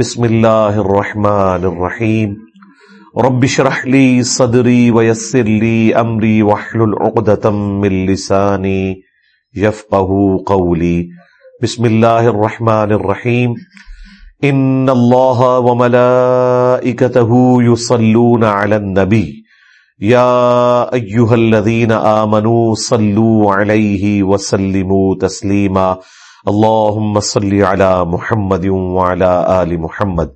بسم الله الرحمن الرحيم رب اشرح لي صدري ويسر لي امري واحلل عقدة من لساني يفقهوا قولي بسم الله الرحمن الرحيم ان الله وملائكته يصلون على النبي يا ايها الذين امنوا صلوا عليه وسلموا تسليما اللهم صل على محمد وعلى آل محمد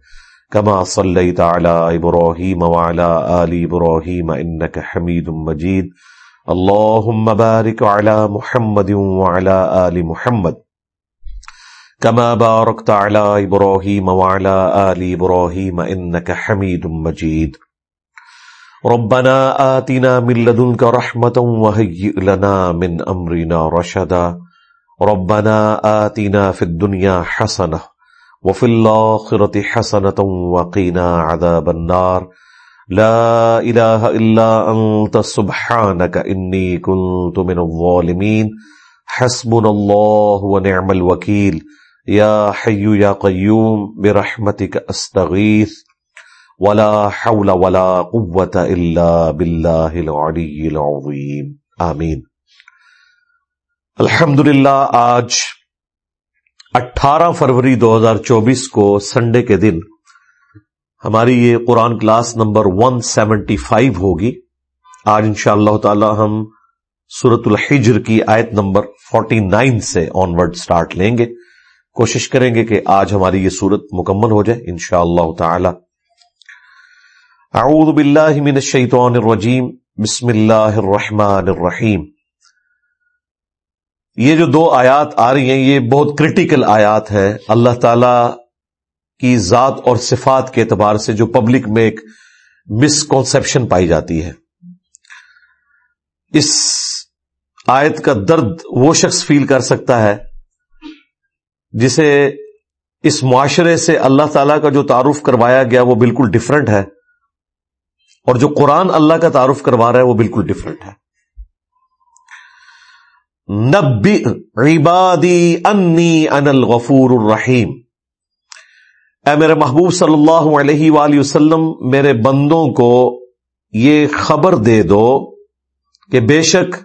كما صليت على إبراهيم وعلى آل إبراهيم إنك حميد مجيد اللهم بارك على محمد وعلى آل محمد كما باركت على إبراهيم وعلى آل إبراهيم إنك حميد مجيد ربنا آتنا من لدنك رحمة وهيئ لنا من أمرنا رشدا ربنا آتنا في الدنيا حسنة وفي الآخرة حسنة وقنا عذاب النار. لا إله إلا أنت سبحانك إني كنت من الظالمين حسبنا الله ونعم الوكيل يا حي يا قيوم برحمتك أستغيث ولا حول ولا قوة إلا بالله العلي العظيم آمين الحمد للہ آج اٹھارہ فروری دو ہزار چوبیس کو سنڈے کے دن ہماری یہ Quran class number one seventy five ہوگی۔ آج ان شاء اللہ تعالی ہم سورت الحجر کی آیت نمبر فورٹی نائن سے آن ورڈ اسٹارٹ لیں گے۔ کوشش کریں گے کہ آج ہماری یہ سورت مکمل ہو جائے ان شاء اللہ تعالی۔ اعوذ باللہ من الشیطان الرجیم، بسم اللہ الرحمن الرحیم۔ یہ جو دو آیات آ رہی ہیں، یہ بہت کرٹیکل آیات ہیں۔ اللہ تعالی کی ذات اور صفات کے اعتبار سے جو پبلک میں ایک مسکنسپشن پائی جاتی ہے۔ اس آیت کا درد وہ شخص فیل کر سکتا ہے جسے اس معاشرے سے اللہ تعالی کا جو تعارف کروایا گیا وہ بالکل ڈفرنٹ ہے اور جو قرآن اللہ کا تعارف کروا رہا ہے وہ بالکل ڈفرنٹ ہے۔ نبی عبادی انی ان الغفور الرحیم۔ اے میرے محبوب صلی اللہ علیہ وآلہ وسلم، میرے بندوں کو یہ خبر دے دو کہ بے شک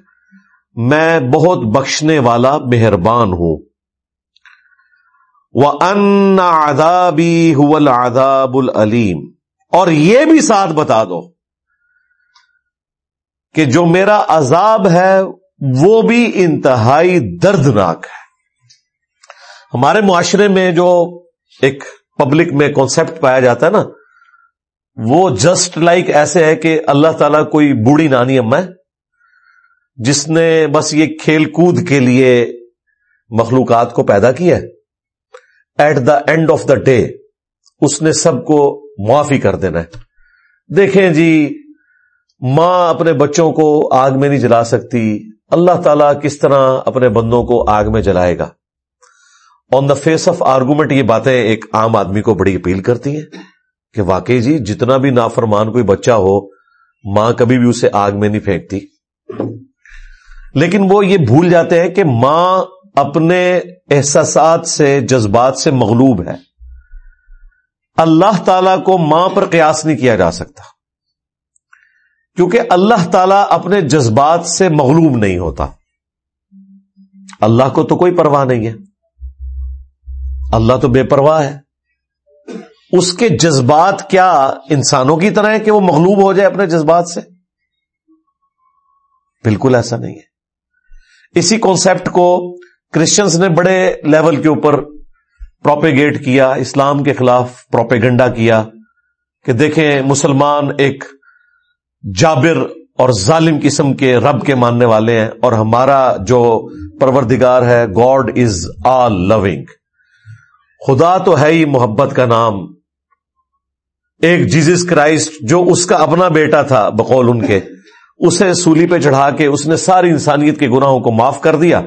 میں بہت بخشنے والا مہربان ہوں۔ وہ ان آدابی العذاب العلیم اور یہ بھی ساتھ بتا دو کہ جو عذاب عذاب ہے وہ بھی انتہائی دردناک ہے۔ ہمارے معاشرے میں جو ایک پبلک میں کانسیپٹ پایا جاتا ہے نا، وہ جسٹ لائک ایسے ہے کہ اللہ تعالیٰ کوئی بوڑھی نانی اما ہے، جس نے بس یہ کھیل کود کے لیے مخلوقات کو پیدا کیا at the end of the day اس نے سب کو معافی کر دینا ہے۔ دیکھیں جی ماں اپنے بچوں کو آگ میں نہیں جلا سکتی اللہ تعالیٰ کس طرح اپنے بندوں کو آگ میں جلائے گا؟ On the face of argument یہ باتیں ایک عام آدمی کو بڑی اپیل کرتی ہیں کہ واقعی جی جتنا بھی نافرمان کوئی بچہ ہو، ماں کبھی بھی اسے آگ میں نہیں پھینکتی۔ لیکن وہ یہ بھول جاتے ہیں کہ ماں اپنے احساسات سے، جذبات سے مغلوب ہے۔ اللہ تعالی کو ماں پر قیاس نہیں کیا جا سکتا۔ کیونکہ اللہ تعالیٰ اپنے جذبات سے مغلوب نہیں ہوتا۔ اللہ کو تو کوئی پرواہ نہیں ہے۔ اللہ تو بے پرواہ ہے۔ اس کے جذبات کیا انسانوں کی طرح ہے کہ وہ مغلوب ہو جائے اپنے جذبات سے؟ بالکل ایسا نہیں ہے۔ اسی کانسیپٹ کو کرسچنس نے بڑے لیول کے اوپر پروپیگیٹ کیا، اسلام کے خلاف پروپیگنڈا کیا کہ دیکھیں مسلمان ایک جابر اور ظالم قسم کے رب کے ماننے والے ہیں اور ہمارا جو پروردگار ہے گاڈ از آل لونگ خدا تو ہے ہی محبت کا نام۔ ایک جیزس کرائسٹ جو اس کا اپنا بیٹا تھا بقول ان کے، اسے سولی پہ چڑھا کے اس نے ساری انسانیت کے گناہوں کو معاف کر دیا۔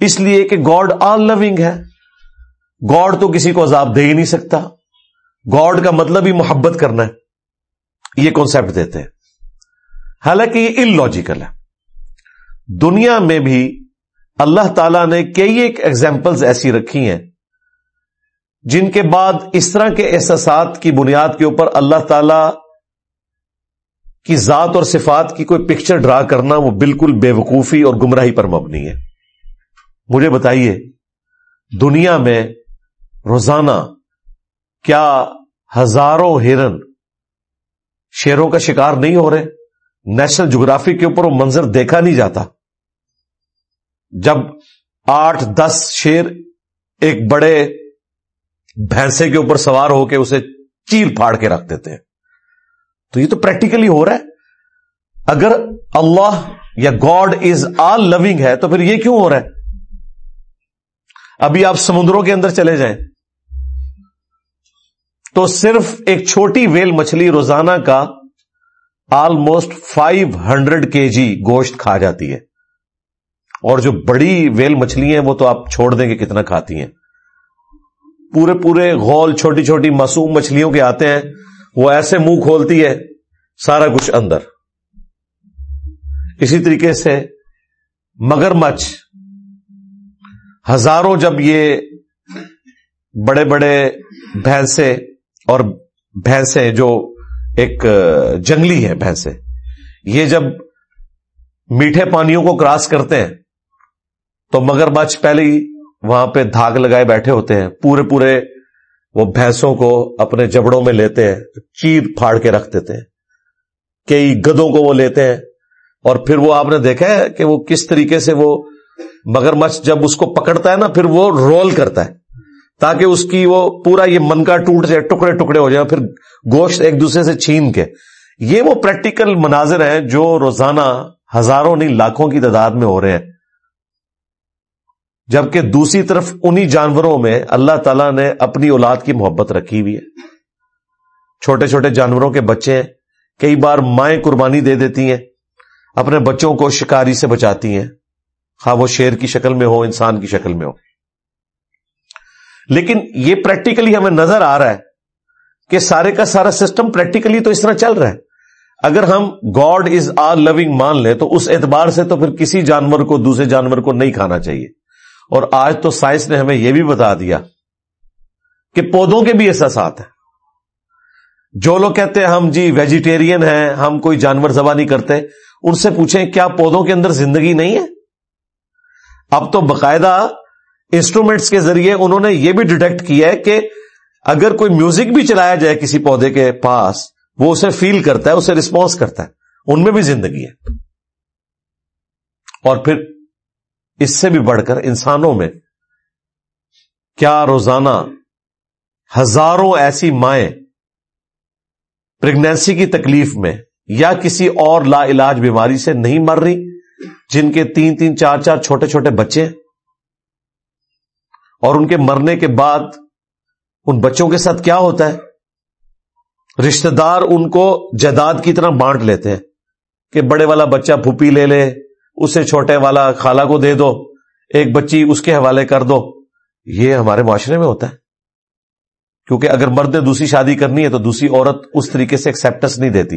اس لیے کہ گاڈ آل لونگ ہے۔ گاڈ تو کسی کو عذاب دے ہی نہیں سکتا۔ گاڈ کا مطلب ہی محبت کرنا ہے۔ یہ کانسیپٹ دیتے ہیں۔ حالانکہ یہ ان لوجیکل ہے۔ دنیا میں بھی اللہ تعالی نے کئی ایک ایگزامپلز ایسی رکھی ہیں جن کے بعد اس طرح کے احساسات کی بنیاد کے اوپر اللہ تعالی کی ذات اور صفات کی کوئی پکچر ڈرا کرنا وہ بالکل بے وقوفی اور گمراہی پر مبنی ہے۔ مجھے بتائیے، دنیا میں روزانہ کیا ہزاروں ہرن شیروں کا شکار نہیں ہو رہے؟ نیشنل جغرافی کے اوپر وہ منظر دیکھا نہیں جاتا۔ جب آٹھ دس شیر ایک بڑے بھینسے کے اوپر سوار ہو کے اسے چیر پھاڑ کے رکھ دیتے ہیں۔ تو یہ تو پریکٹیکلی ہو رہا ہے۔ اگر اللہ یا گاڈ از آل لونگ ہے تو پھر یہ کیوں ہو رہا ہے؟ ابھی آپ سمندروں کے اندر چلے جائیں۔ تو صرف ایک چھوٹی ویل مچھلی روزانہ کا آلموسٹ فائیو ہنڈریڈ کے جی گوشت کھا جاتی ہے۔ اور جو بڑی ویل مچھلی ہیں، وہ تو آپ چھوڑ دیں گے کتنا کھاتی ہیں۔ پورے پورے غول، چھوٹی چھوٹی معصوم مچھلیوں کے آتے ہیں۔ وہ ایسے منہ کھولتی ہے، سارا کچھ اندر۔ اسی طریقے سے مگر مچھ، ہزاروں جب یہ بڑے بڑے بھینسے اور بھینسیں جو ایک جنگلی ہے بھینسیں۔ یہ جب میٹھے پانیوں کو کراس کرتے ہیں، تو مگر مچھ پہلے ہی وہاں پہ دھاگ لگائے بیٹھے ہوتے ہیں۔ پورے پورے وہ بھینسوں کو اپنے جبڑوں میں لیتے ہیں، چیر پھاڑ کے رکھ دیتے ہیں۔ کئی گدوں کو وہ لیتے ہیں۔ اور پھر وہ آپ نے دیکھا ہے کہ وہ کس طریقے سے وہ مگر مچھ جب اس کو پکڑتا ہے نا، پھر وہ رول کرتا ہے۔ تاکہ اس کی وہ پورا یہ من کا ٹوٹ جائے، ٹکڑے ٹکڑے ہو جائے پھر گوشت ایک دوسرے سے چھین کے۔ یہ وہ پریکٹیکل مناظر ہیں جو روزانہ ہزاروں نہیں، لاکھوں کی تعداد میں ہو رہے ہیں۔ جبکہ دوسری طرف انہی جانوروں میں اللہ تعالیٰ نے اپنی اولاد کی محبت رکھی ہوئی ہے۔ چھوٹے چھوٹے جانوروں کے بچے ہیں، کئی بار مائیں قربانی دے دیتی ہیں، اپنے بچوں کو شکاری سے بچاتی ہیں۔ خواہ وہ شیر کی شکل میں ہو انسان کی شکل میں ہو لیکن یہ پریکٹیکلی ہمیں نظر آ رہا ہے کہ سارے کا سارا سسٹم پریکٹیکلی تو اس طرح چل رہا ہے۔ اگر ہم گاڈ از آر لونگ مان لیں تو اس اعتبار سے تو پھر کسی جانور کو دوسرے جانور کو نہیں کھانا چاہیے۔ اور آج تو سائنس نے ہمیں یہ بھی بتا دیا کہ پودوں کے بھی احساسات ہیں جو لوگ کہتے ہیں ہم جی ویجیٹیرین ہیں، ہم کوئی جانور ذبح نہیں کرتے، ان سے پوچھیں کیا پودوں کے اندر زندگی نہیں ہے؟ اب تو باقاعدہ انسٹرومینٹس کے ذریعے انہوں نے یہ بھی ڈیٹیکٹ کیا ہے کہ اگر کوئی میوزک بھی چلایا جائے کسی پودے کے پاس، وہ اسے فیل کرتا ہے، اسے رسپانس کرتا ہے۔ ان میں بھی زندگی ہے۔ اور پھر اس سے بھی بڑھ کر انسانوں میں کیا روزانہ ہزاروں ایسی مائیں پریگنینسی کی تکلیف میں یا کسی اور لا علاج بیماری سے نہیں مر رہی، جن کے تین تین چار چار چھوٹے چھوٹے بچے ہیں۔ اور ان کے مرنے کے بعد ان بچوں کے ساتھ کیا ہوتا ہے؟ رشتہ دار ان کو جائیداد کی طرح بانٹ لیتے ہیں کہ بڑے والا بچہ پھوپھی لے لے، اسے چھوٹے والا خالہ کو دے دو، ایک بچی اس کے حوالے کر دو۔ یہ ہمارے معاشرے میں ہوتا ہے۔ کیونکہ اگر مرد نے دوسری شادی کرنی ہے تو دوسری عورت اس طریقے سے ایکسپٹنس نہیں دیتی۔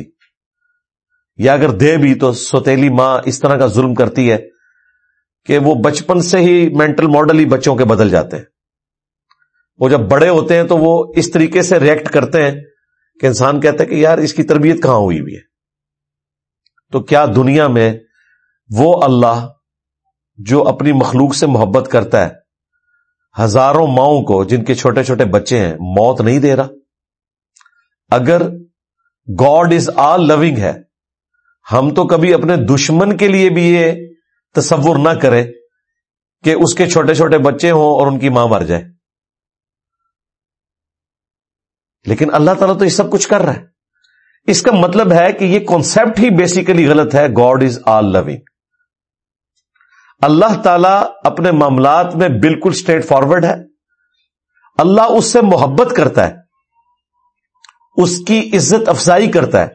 یا اگر دے بھی تو سوتیلی ماں اس طرح کا ظلم کرتی ہے۔ کہ وہ بچپن سے ہی مینٹل ماڈل ہی بچوں کے بدل جاتے ہیں۔ وہ جب بڑے ہوتے ہیں تو وہ اس طریقے سے ریئیکٹ کرتے ہیں کہ انسان کہتا ہے کہ یار اس کی تربیت کہاں ہوئی ہوئی ہے؟ تو کیا دنیا میں وہ اللہ جو اپنی مخلوق سے محبت کرتا ہے، ہزاروں ماؤں کو جن کے چھوٹے چھوٹے بچے ہیں، موت نہیں دے رہا؟ اگر گاڈ از آل لونگ ہے، ہم تو کبھی اپنے دشمن کے لیے بھی یہ تصور نہ کریں کہ اس کے چھوٹے چھوٹے بچے ہوں اور ان کی ماں مر جائے۔ لیکن اللہ تعالیٰ تو یہ سب کچھ کر رہا ہے۔ اس کا مطلب ہے کہ یہ کانسیپٹ ہی بیسیکلی غلط ہے۔ گاڈ از آل لونگ اللہ تعالی اپنے معاملات میں بالکل اسٹریٹ فارورڈ ہے۔ اللہ اس سے محبت کرتا ہے۔ اس کی عزت افزائی کرتا ہے۔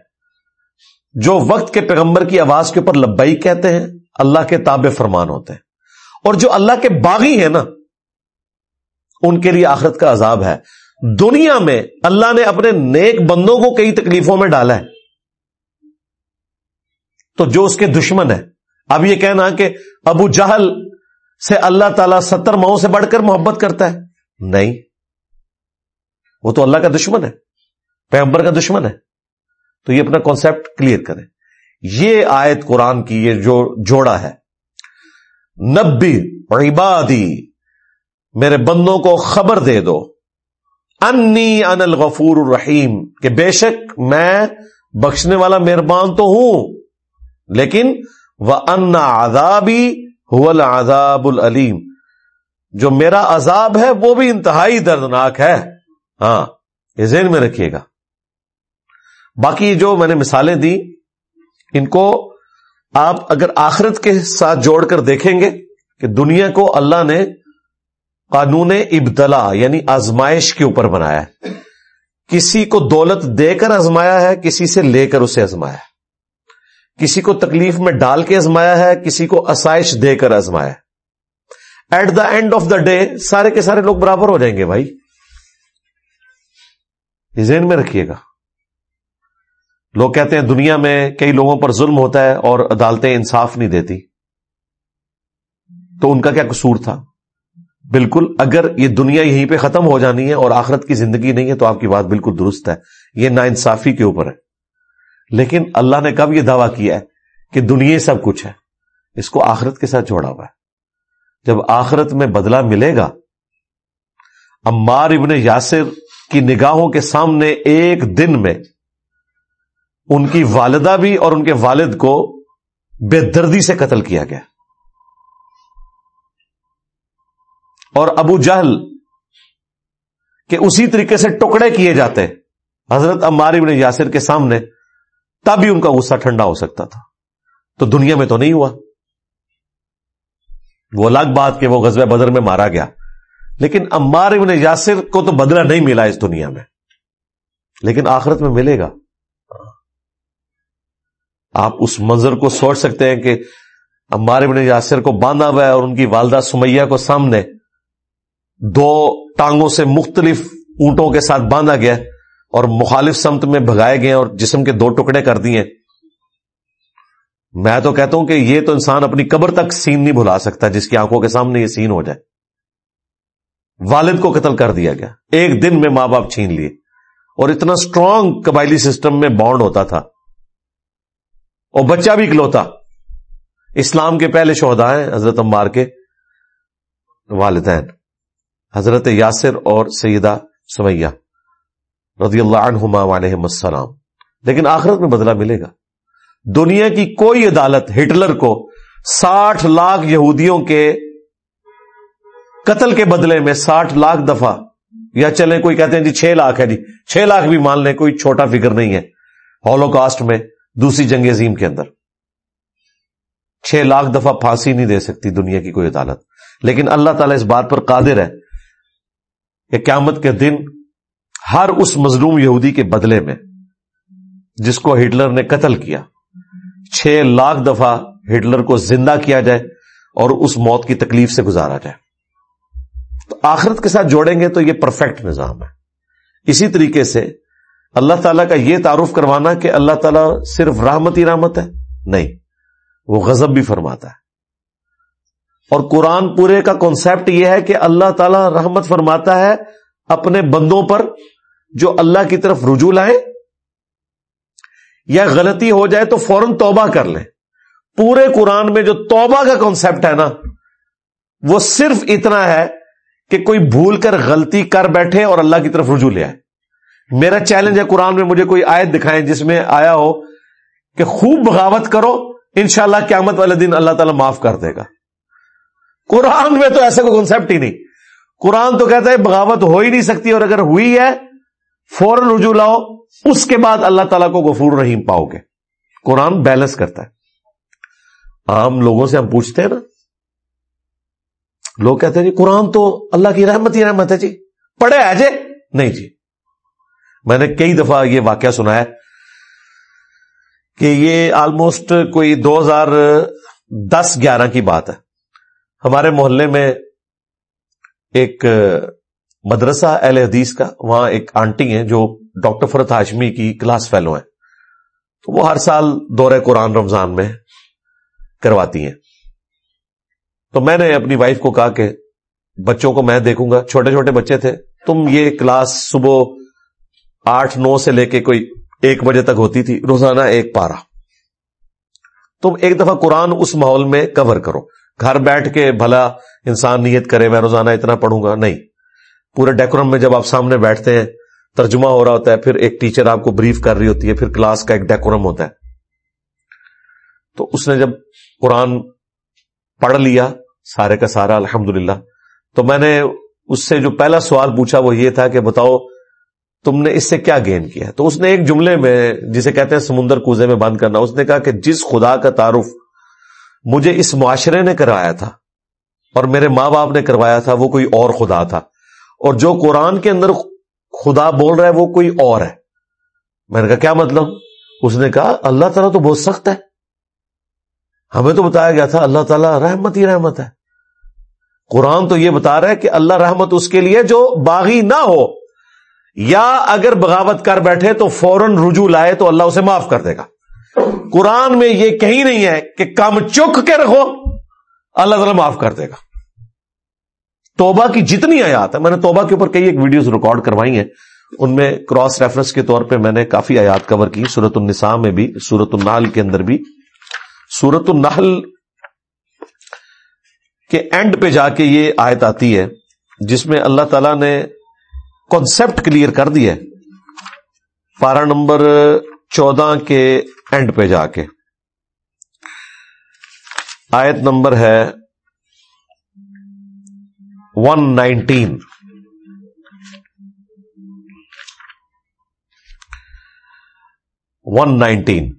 جو وقت کے پیغمبر کی آواز کے اوپر لبئی کہتے ہیں۔ اللہ کے تاب فرمان ہوتے ہیں۔ اور جو اللہ کے باغی ہیں نا، ان کے لیے آخرت کا عذاب ہے۔ دنیا میں اللہ نے اپنے نیک بندوں کو کئی تکلیفوں میں ڈالا ہے۔ تو جو اس کے دشمن ہے اب یہ کہنا کہ ابو جہل سے اللہ تعالی ستر ماؤں سے بڑھ کر محبت کرتا ہے۔ نہیں، وہ تو اللہ کا دشمن ہے، پیغمبر کا دشمن ہے۔ تو یہ اپنا کانسیپٹ کلیئر کریں۔ یہ آیت قرآن کی یہ جو جوڑا ہے۔ نبی عبادی، میرے بندوں کو خبر دے دو۔ انی ان الغفور الرحیم، کہ بے شک میں بخشنے والا مہربان تو ہوں۔ لیکن وہ ان آزابی العذاب العلیم جو میرا عذاب ہے وہ بھی انتہائی دردناک ہے۔ ہاں یہ ذہن میں رکھیے گا۔ باقی جو میں نے مثالیں دی ان کو آپ اگر آخرت کے ساتھ جوڑ کر دیکھیں گے کہ دنیا کو اللہ نے قانون ابتلا یعنی آزمائش کے اوپر بنایا ہے۔ کسی کو دولت دے کر آزمایا ہے، کسی سے لے کر اسے آزمایا ہے۔ کسی کو تکلیف میں ڈال کے آزمایا ہے، کسی کو آسائش دے کر آزمایا at the end of the day سارے کے سارے لوگ برابر ہو جائیں گے بھائی۔ ذہن میں رکھیے گا۔ لوگ کہتے ہیں دنیا میں کئی لوگوں پر ظلم ہوتا ہے اور عدالتیں انصاف نہیں دیتی۔ تو ان کا کیا قصور تھا؟ بالکل، اگر یہ دنیا یہیں پہ ختم ہو جانی ہے اور آخرت کی زندگی نہیں ہے تو آپ کی بات بالکل درست ہے۔ یہ نا انصافی کے اوپر ہے۔ لیکن اللہ نے کب یہ دعویٰ کیا ہے کہ دنیا سب کچھ ہے؟ اس کو آخرت کے ساتھ جوڑا ہوا ہے۔ جب آخرت میں بدلہ ملے گا امار ابن یاسر کی نگاہوں کے سامنے ایک دن میں ان کی والدہ بھی اور ان کے والد کو بے دردی سے قتل کیا گیا۔ اور ابو جہل کہ اسی طریقے سے ٹکڑے کیے جاتے۔ حضرت عمار ابن یاسر کے سامنے تب بھی ان کا غصہ ٹھنڈا ہو سکتا تھا۔ تو دنیا میں تو نہیں ہوا۔ وہ الگ بات کہ وہ غزب بدر میں مارا گیا۔ لیکن عمار ابن یاسر کو تو بدلہ نہیں ملا اس دنیا میں۔ لیکن آخرت میں ملے گا۔ آپ اس منظر کو سوچ سکتے ہیں کہ عمار ابن یاسر کو باندھا ہوا ہے اور ان کی والدہ سمیہ کو سامنے دو ٹانگوں سے مختلف اونٹوں کے ساتھ باندھا گیا اور مخالف سمت میں بھگائے گئے اور جسم کے دو ٹکڑے کر دیے۔ میں تو کہتا ہوں کہ یہ تو انسان اپنی قبر تک سین نہیں بھلا سکتا جس کی آنکھوں کے سامنے یہ سین ہو جائے۔ والد کو قتل کر دیا گیا۔ ایک دن میں ماں باپ چھین لیے اور اتنا اسٹرانگ قبائلی سسٹم میں بانڈ ہوتا تھا۔ اور بچہ بھی کلوتا اسلام کے پہلے شہدا ہیں حضرت عمار کے والدین، حضرت یاسر اور سیدہ سمیہ رضی اللہ عنہما علیہ السلام۔ لیکن آخرت میں بدلہ ملے گا۔ دنیا کی کوئی عدالت ہٹلر کو ساٹھ لاکھ یہودیوں کے قتل کے بدلے میں ساٹھ لاکھ دفعہ، یا چلیں کوئی کہتے ہیں جی چھ لاکھ ہے جی چھ لاکھ بھی مان لیں، کوئی چھوٹا فکر نہیں ہے۔ ہولو کاسٹ میں دوسری جنگ عظیم کے اندر۔ چھ لاکھ دفعہ پھانسی نہیں دے سکتی دنیا کی کوئی عدالت۔ لیکن اللہ تعالیٰ اس بات پر قادر ہے کہ قیامت کے دن ہر اس مظلوم یہودی کے بدلے میں جس کو ہٹلر نے قتل کیا، چھ لاکھ دفعہ ہٹلر کو زندہ کیا جائے اور اس موت کی تکلیف سے گزارا جائے۔ تو آخرت کے ساتھ جوڑیں گے تو یہ پرفیکٹ نظام ہے۔ اسی طریقے سے اللہ تعالیٰ کا یہ تعارف کروانا کہ اللہ تعالیٰ صرف رحمت ہی رحمت ہے؟ نہیں، وہ غضب بھی فرماتا ہے۔ اور قرآن پورے کا کانسیپٹ یہ ہے کہ اللہ تعالیٰ رحمت فرماتا ہے اپنے بندوں پر جو اللہ کی طرف رجوع لائیں، یا غلطی ہو جائے تو فوراً توبہ کر لیں۔ پورے قرآن میں جو توبہ کا کانسیپٹ ہے نا، وہ صرف اتنا ہے کہ کوئی بھول کر غلطی کر بیٹھے اور اللہ کی طرف رجوع لے آئے۔ میرا چیلنج ہے قرآن میں مجھے کوئی آیت دکھائیں جس میں آیا ہو کہ خوب بغاوت کرو، انشاءاللہ قیامت والے دن اللہ تعالیٰ معاف کر دے گا۔ قرآن میں تو ایسا کوئی کنسپٹ ہی نہیں۔ قرآن تو کہتا ہے بغاوت ہو ہی نہیں سکتی اور اگر ہوئی ہے، فوراً رجوع لاؤ، اس کے بعد اللہ تعالیٰ کو غفور رحیم پاؤ گے۔ قرآن بیلنس کرتا ہے۔ عام لوگوں سے ہم پوچھتے ہیں نا۔ لوگ کہتے ہیں جی قرآن تو اللہ کی رحمت ہی رحمت ہے جی۔ پڑھے ہے جی نہیں جی۔ میں نے کئی دفعہ یہ واقعہ سنا ہے کہ یہ آلموسٹ کوئی دو ہزار دس گیارہ کی بات ہے۔ ہمارے محلے میں ایک مدرسہ اہل حدیث کا، وہاں ایک آنٹی ہیں جو ڈاکٹر فرت ہاشمی کی کلاس فیلو ہیں۔ تو وہ ہر سال دورہ قرآن رمضان میں کرواتی ہیں۔ تو میں نے اپنی وائف کو کہا کہ، بچوں کو میں دیکھوں گا، چھوٹے چھوٹے بچے تھے، تم یہ کلاس صبح آٹھ نو سے لے کے کوئی ایک بجے تک ہوتی تھی، روزانہ ایک پارا تم ایک دفعہ قرآن اس ماحول میں کور کرو۔ گھر بیٹھ کے بھلا انسان نیت کرے، میں روزانہ اتنا پڑھوں گا؟ نہیں۔ پورے ڈیکورم میں جب آپ سامنے بیٹھتے ہیں، ترجمہ ہو رہا ہوتا ہے، پھر ایک ٹیچر آپ کو بریف کر رہی ہوتی ہے، پھر کلاس کا ایک ڈیکورم ہوتا ہے۔ تو اس نے جب قرآن پڑھ لیا، سارے کا سارا الحمد تو میں نے اس سے جو پہلا سوال پوچھا وہ یہ تھا کہ بتاؤ تم نے اس سے کیا گین کیا تو اس نے ایک جملے میں جسے کہتے ہیں سمندر کوزے میں بند کرنا، اس نے کہا کہ جس خدا کا تعارف مجھے اس معاشرے نے کروایا تھا اور میرے ماں باپ نے کروایا تھا، وہ کوئی اور خدا تھا۔ اور جو قرآن کے اندر خدا بول رہا ہے، وہ کوئی اور ہے۔ میں نے کہا، کیا مطلب؟ اس نے کہا، اللہ تعالیٰ تو بہت سخت ہے۔ ہمیں تو بتایا گیا تھا، اللہ تعالیٰ رحمت ہی رحمت ہے۔ قرآن تو یہ بتا رہا ہے کہ اللہ رحمت اس کے لیے جو باغی نہ ہو۔ یا اگر بغاوت کر بیٹھے تو فوراً رجوع لائے تو اللہ اسے معاف کر دے گا۔ قرآن میں یہ کہیں نہیں ہے کہ کم چک کے رکھو، اللہ تعالیٰ معاف کر دے گا۔ توبہ کی جتنی آیات ہے میں نے توبہ کے اوپر کئی ایک ویڈیوز ریکارڈ کروائی ہیں۔ ان میں کراس ریفرنس کے طور پہ میں نے کافی آیات کور کی۔ سورت النساء میں بھی سورت النحل کے اندر بھی۔ سورت النحل کے اینڈ پہ جا کے یہ آیت آتی ہے، جس میں اللہ تعالی نے کانسیپٹ کلیئر کر دیا پارا نمبر چودہ کے اینڈ پہ جا کے۔ آیت نمبر ہے ون نائنٹین ون نائنٹین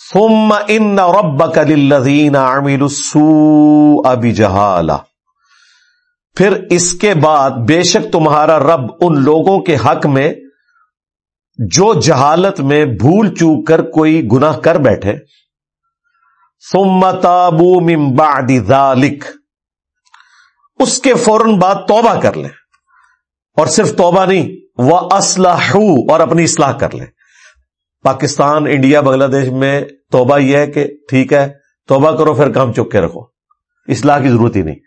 ثم ان ربك للذين عملوا السوء بجهاله پھر اس کے بعد بے شک تمہارا رب ان لوگوں کے حق میں جو جہالت میں بھول چوک کر کوئی گناہ کر بیٹھے۔ ثم تابوا من بعد ذلك اس کے فوراً بعد توبہ کر لیں۔ اور صرف توبہ نہیں وہ اسلح اور اپنی اصلاح کر لیں۔ پاکستان، انڈیا، بنگلہ دیش میں توبہ یہ ہے کہ ٹھیک ہے، توبہ کرو، پھر کام چک کے رکھو۔ اصلاح کی ضرورت ہی نہیں۔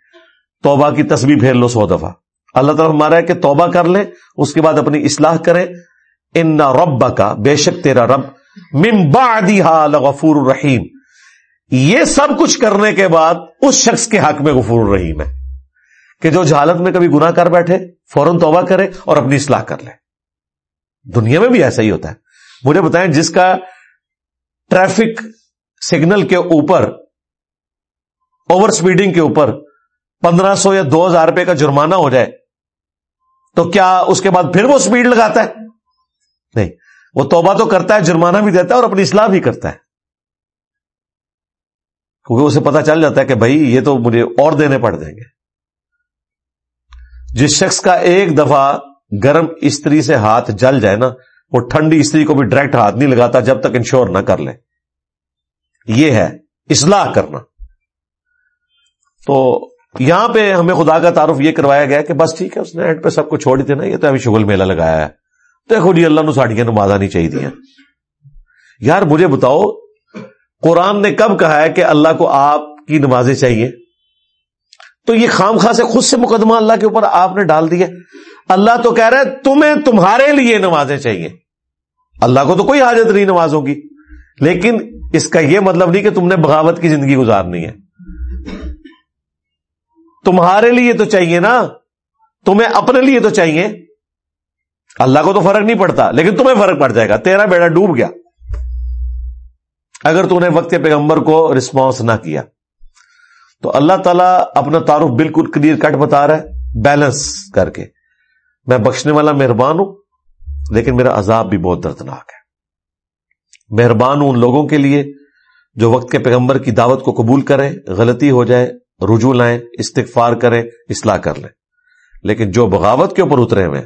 توبہ کی تصویر پھیر لو سو دفعہ۔ اللہ تعالیٰ ہمارا ہے کہ توبہ کر لیں اس کے بعد اپنی اصلاح کریں ان رب کا بے شک تیرا رب ممبا غفور الرحیم یہ سب کچھ کرنے کے بعد اس شخص کے حق میں غفور الرحیم ہے۔ کہ جو جہالت میں کبھی گنا کر بیٹھے، فوراً توبہ کرے اور اپنی اصلاح کر لے۔ دنیا میں بھی ایسا ہی ہوتا ہے۔ مجھے بتائیں، جس کا ٹریفک سگنل کے اوپر، اوور سپیڈنگ کے اوپر پندرہ سو یا دو ہزار روپے کا جرمانہ ہو جائے، تو کیا اس کے بعد پھر وہ سپیڈ لگاتا ہے؟ نہیں، وہ توبہ تو کرتا ہے، جرمانہ بھی دیتا ہے اور اپنی اصلاح بھی کرتا ہے۔ کیونکہ اسے پتا چل جاتا ہے کہ بھائی، یہ تو مجھے اور دینے پڑ دیں گے۔ جس شخص کا ایک دفعہ گرم استری سے ہاتھ جل جائے نا، وہ ٹھنڈی استری کو بھی ڈائریکٹ ہاتھ نہیں لگاتا جب تک انشور نہ کر لے۔ یہ ہے، اصلاح کرنا۔ تو یہاں پہ ہمیں خدا کا تعارف یہ کروایا گیا کہ بس ٹھیک ہے، اس نے ایڈ پہ سب کو چھوڑ تھے نا، یہ تو ابھی شگل میلہ لگایا ہے۔ دیکھو جی اللہ نو ساڑیاں نمازا نہیں چاہیے یار مجھے بتاؤ، قرآن نے کب کہا ہے کہ اللہ کو آپ کی نمازیں چاہیے؟ تو یہ خام خاص سے خود سے مقدمہ اللہ کے اوپر آپ نے ڈال دیا۔ اللہ تو کہہ رہے تمہیں تمہارے لیے نمازیں چاہیے۔ اللہ کو تو کوئی حاجت نہیں نمازوں کی۔ لیکن اس کا یہ مطلب نہیں کہ تم نے بغاوت کی زندگی گزارنی ہے۔ تمہارے لیے تو چاہیے نا تمہیں اپنے لیے تو چاہیے اللہ کو تو فرق نہیں پڑتا، لیکن تمہیں فرق پڑ جائے گا۔ تیرا بیڑا ڈوب گیا۔ اگر تو نے وقت پیغمبر کو رسپانس نہ کیا، تو اللہ تعالیٰ اپنا تعارف بالکل کلیئر کٹ بتا رہا ہے بیلنس کر کے۔ میں بخشنے والا مہربان ہوں، لیکن میرا عذاب بھی بہت دردناک ہے۔ مہربان ہوں ان لوگوں کے لیے جو وقت کے پیغمبر کی دعوت کو قبول کریں، غلطی ہو جائے رجوع لائیں، استغفار کریں، اصلاح کر لیں۔ لیکن جو بغاوت کے اوپر اترے ہوئے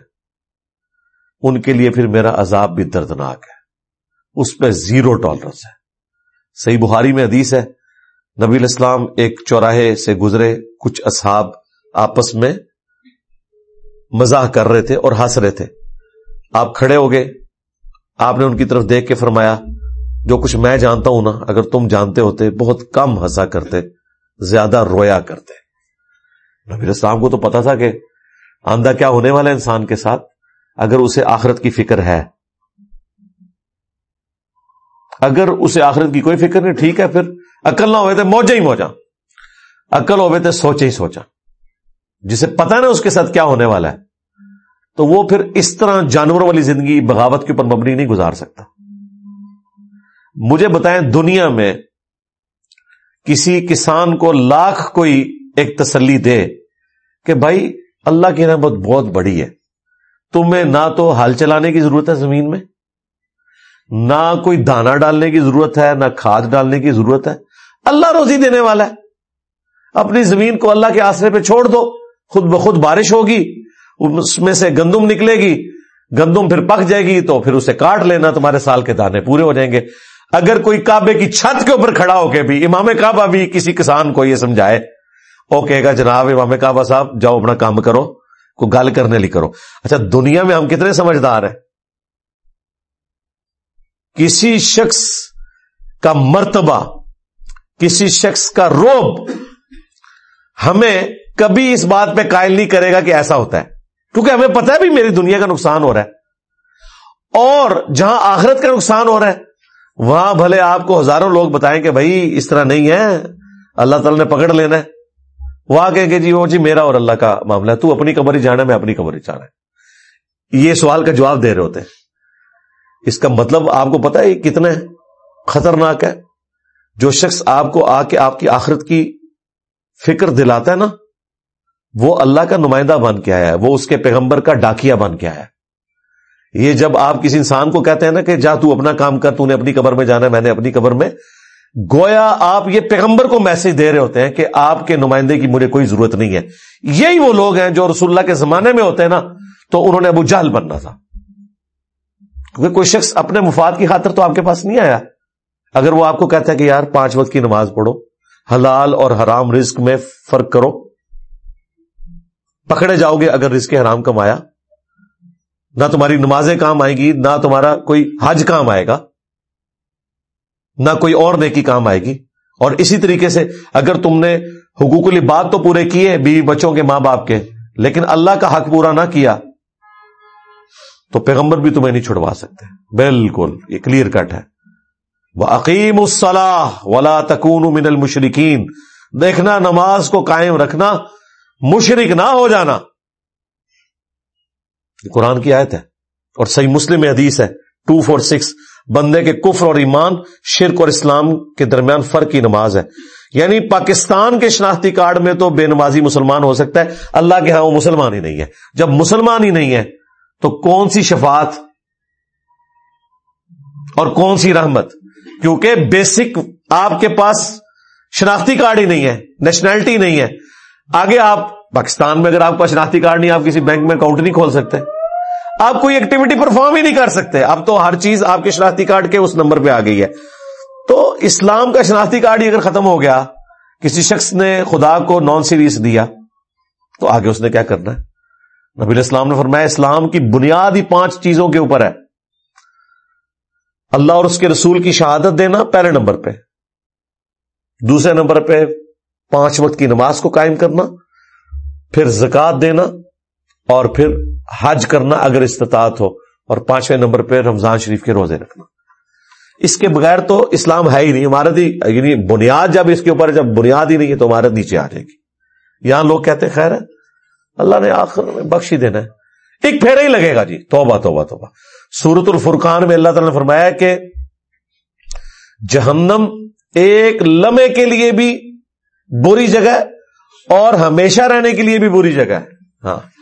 ان کے لیے پھر میرا عذاب بھی دردناک ہے۔ اس پہ زیرو ٹالرنس ہے۔ صحیح بخاری میں حدیث ہے، نبی الاسلام ایک چوراہے سے گزرے کچھ اصحاب آپس میں مزاح کر رہے تھے اور ہنس رہے تھے۔ آپ کھڑے ہو گئے، آپ نے ان کی طرف دیکھ کے فرمایا، جو کچھ میں جانتا ہوں نا، اگر تم جانتے ہوتے، بہت کم ہنسا کرتے۔ زیادہ رویا کرتے۔ نبی السلام کو تو پتا تھا کہ آندہ کیا ہونے والا انسان کے ساتھ، اگر اسے آخرت کی فکر ہے۔ اگر اسے آخرت کی کوئی فکر نہیں، ٹھیک ہے، پھر عقل نہ ہوئے تھے موجہ ہی موجہ عقل ہوئے تھے سوچے ہی سوچا جسے پتا نا اس کے ساتھ کیا ہونے والا ہے۔ تو وہ پھر اس طرح جانور والی زندگی بغاوت کے اوپر مبنی نہیں گزار سکتا۔ مجھے بتائیں دنیا میں کسی کسان کو لاکھ کوئی ایک تسلی دے کہ بھائی اللہ کی رحمت بہت بڑی ہے۔ تمہیں نہ تو ہل چلانے کی ضرورت ہے زمین میں، نہ کوئی دانا ڈالنے کی ضرورت ہے، نہ کھاد ڈالنے کی ضرورت ہے۔ اللہ روزی دینے والا ہے۔ اپنی زمین کو اللہ کے آسرے پہ چھوڑ دو، خود بخود بارش ہوگی، اس میں سے گندم نکلے گی، گندم پھر پک جائے گی تو پھر اسے کاٹ لینا، تمہارے سال کے دانے پورے ہو جائیں گے۔ اگر کوئی کعبے کی چھت کے اوپر کھڑا ہو کے بھی امام کعبہ بھی کسی کسان کو یہ سمجھائے، وہ کہے گا، جناب امام کعبہ صاحب، جاؤ اپنا کام کرو کو گل کرنے لی کرو۔ اچھا دنیا میں ہم کتنے سمجھدار ہیں؟ کسی شخص کا مرتبہ، کسی شخص کا روب ہمیں کبھی اس بات پہ قائل نہیں کرے گا کہ ایسا ہوتا ہے۔ کیونکہ ہمیں پتا ہے بھی میری دنیا کا نقصان ہو رہا ہے۔ اور جہاں آخرت کا نقصان ہو رہا ہے وہاں بھلے آپ کو ہزاروں لوگ بتائیں کہ بھائی اس طرح نہیں ہے، اللہ تعالی نے پکڑ لینا ہے۔ وہاں کہیں گے جی وہ جی میرا اور اللہ کا معاملہ ہے، تو اپنی قبر ہی جانا میں اپنی قبر ہی جانا ہے یہ سوال کا جواب دے رہے ہوتے ہیں۔ اس کا مطلب آپ کو پتا ہے کتنا خطرناک ہے؟ جو شخص آپ کو آ کے آپ کی آخرت کی فکر دلاتا ہے نا، وہ اللہ کا نمائندہ بن کے آیا ہے، وہ اس کے پیغمبر کا ڈاکیا بن کے آیا ہے۔ یہ جب آپ کسی انسان کو کہتے ہیں نا کہ جا تو اپنا کام کر، تو نے اپنی قبر میں جانا ہے، میں نے اپنی قبر میں۔ گویا آپ یہ پیغمبر کو میسج دے رہے ہوتے ہیں کہ آپ کے نمائندے کی مجھے کوئی ضرورت نہیں ہے۔ یہی وہ لوگ ہیں جو رسول اللہ کے زمانے میں ہوتے ہیں نا، تو انہوں نے ابو جہل بننا تھا۔ کیونکہ کوئی شخص اپنے مفاد کی خاطر تو آپ کے پاس نہیں آیا۔ اگر وہ آپ کو کہتا ہے کہ یار پانچ وقت کی نماز پڑھو، حلال اور حرام رزق میں فرق کرو، پکڑے جاؤ گے اگر رزق حرام کمایا نہ تمہاری نمازیں کام آئیں گی، نہ تمہارا کوئی حج کام آئے گا، نہ کوئی اور نیکی کام آئے گی۔ اور اسی طریقے سے اگر تم نے حقوق بات تو پورے کیے بیوی بچوں کے ماں باپ کے، لیکن اللہ کا حق پورا نہ کیا، تو پیغمبر بھی تمہیں نہیں چھڑوا سکتے۔ بالکل، یہ کلیئر کٹ ہے۔ وہ عقیم الصلاح ولا تکون من المشرقین دیکھنا، نماز کو قائم رکھنا مشرق نہ ہو جانا۔ قرآن کی آیت ہے۔ اور صحیح مسلم حدیث ہے۔ ٹو فور سکس بندے کے کفر اور ایمان، شرک اور اسلام کے درمیان فرق کی نماز ہے۔ یعنی پاکستان کے شناختی کارڈ میں تو بے نمازی مسلمان ہو سکتا ہے۔ اللہ کے ہاں وہ مسلمان ہی نہیں ہے۔ جب مسلمان ہی نہیں ہے، تو کون سی شفاعت اور کون سی رحمت؟ کیونکہ بیسک آپ کے پاس شناختی کارڈ ہی نہیں ہے نیشنلٹی نہیں ہے۔ آگے آپ پاکستان میں اگر آپ کا شناختی کارڈ نہیں، آپ کسی بینک میں اکاؤنٹ نہیں کھول سکتے۔ آپ کوئی ایکٹیویٹی پرفارم ہی نہیں کر سکتے۔ اب تو ہر چیز آپ کے شناختی کارڈ کے اس نمبر پہ آ گئی ہے۔ تو اسلام کا شناختی کارڈ ہی اگر ختم ہو گیا، کسی شخص نے خدا کو نان سیریس دیا، تو آگے اس نے کیا کرنا ہے؟ نبی اسلام نے فرمایا، اسلام کی بنیادی پانچ چیزوں کے اوپر ہے۔ اللہ اور اس کے رسول کی شہادت دینا پہلے نمبر پہ۔ دوسرے نمبر پہ پانچ وقت کی نماز کو قائم کرنا۔ پھر زکات دینا اور پھر حج کرنا اگر استطاعت ہو اور پانچویں نمبر پہ رمضان شریف کے روزے رکھنا۔ اس کے بغیر تو اسلام ہے ہی نہیں، عمارت ہی یعنی بنیاد جب اس کے اوپر جب بنیاد ہی نہیں ہے تو عمارت نیچے آ جائے گی۔ یہاں لوگ کہتے خیر ہے، اللہ نے آخر میں بخش ہی دینا ہے۔ ایک پھیرا ہی لگے گا جی۔ توبہ توبہ توبہ۔ سورت الفرقان میں اللہ تعالی نے فرمایا کہ جہنم ایک لمحے کے لیے بھی بری جگہ اور ہمیشہ رہنے کے لیے بھی بری جگہ ہے۔ ہاں۔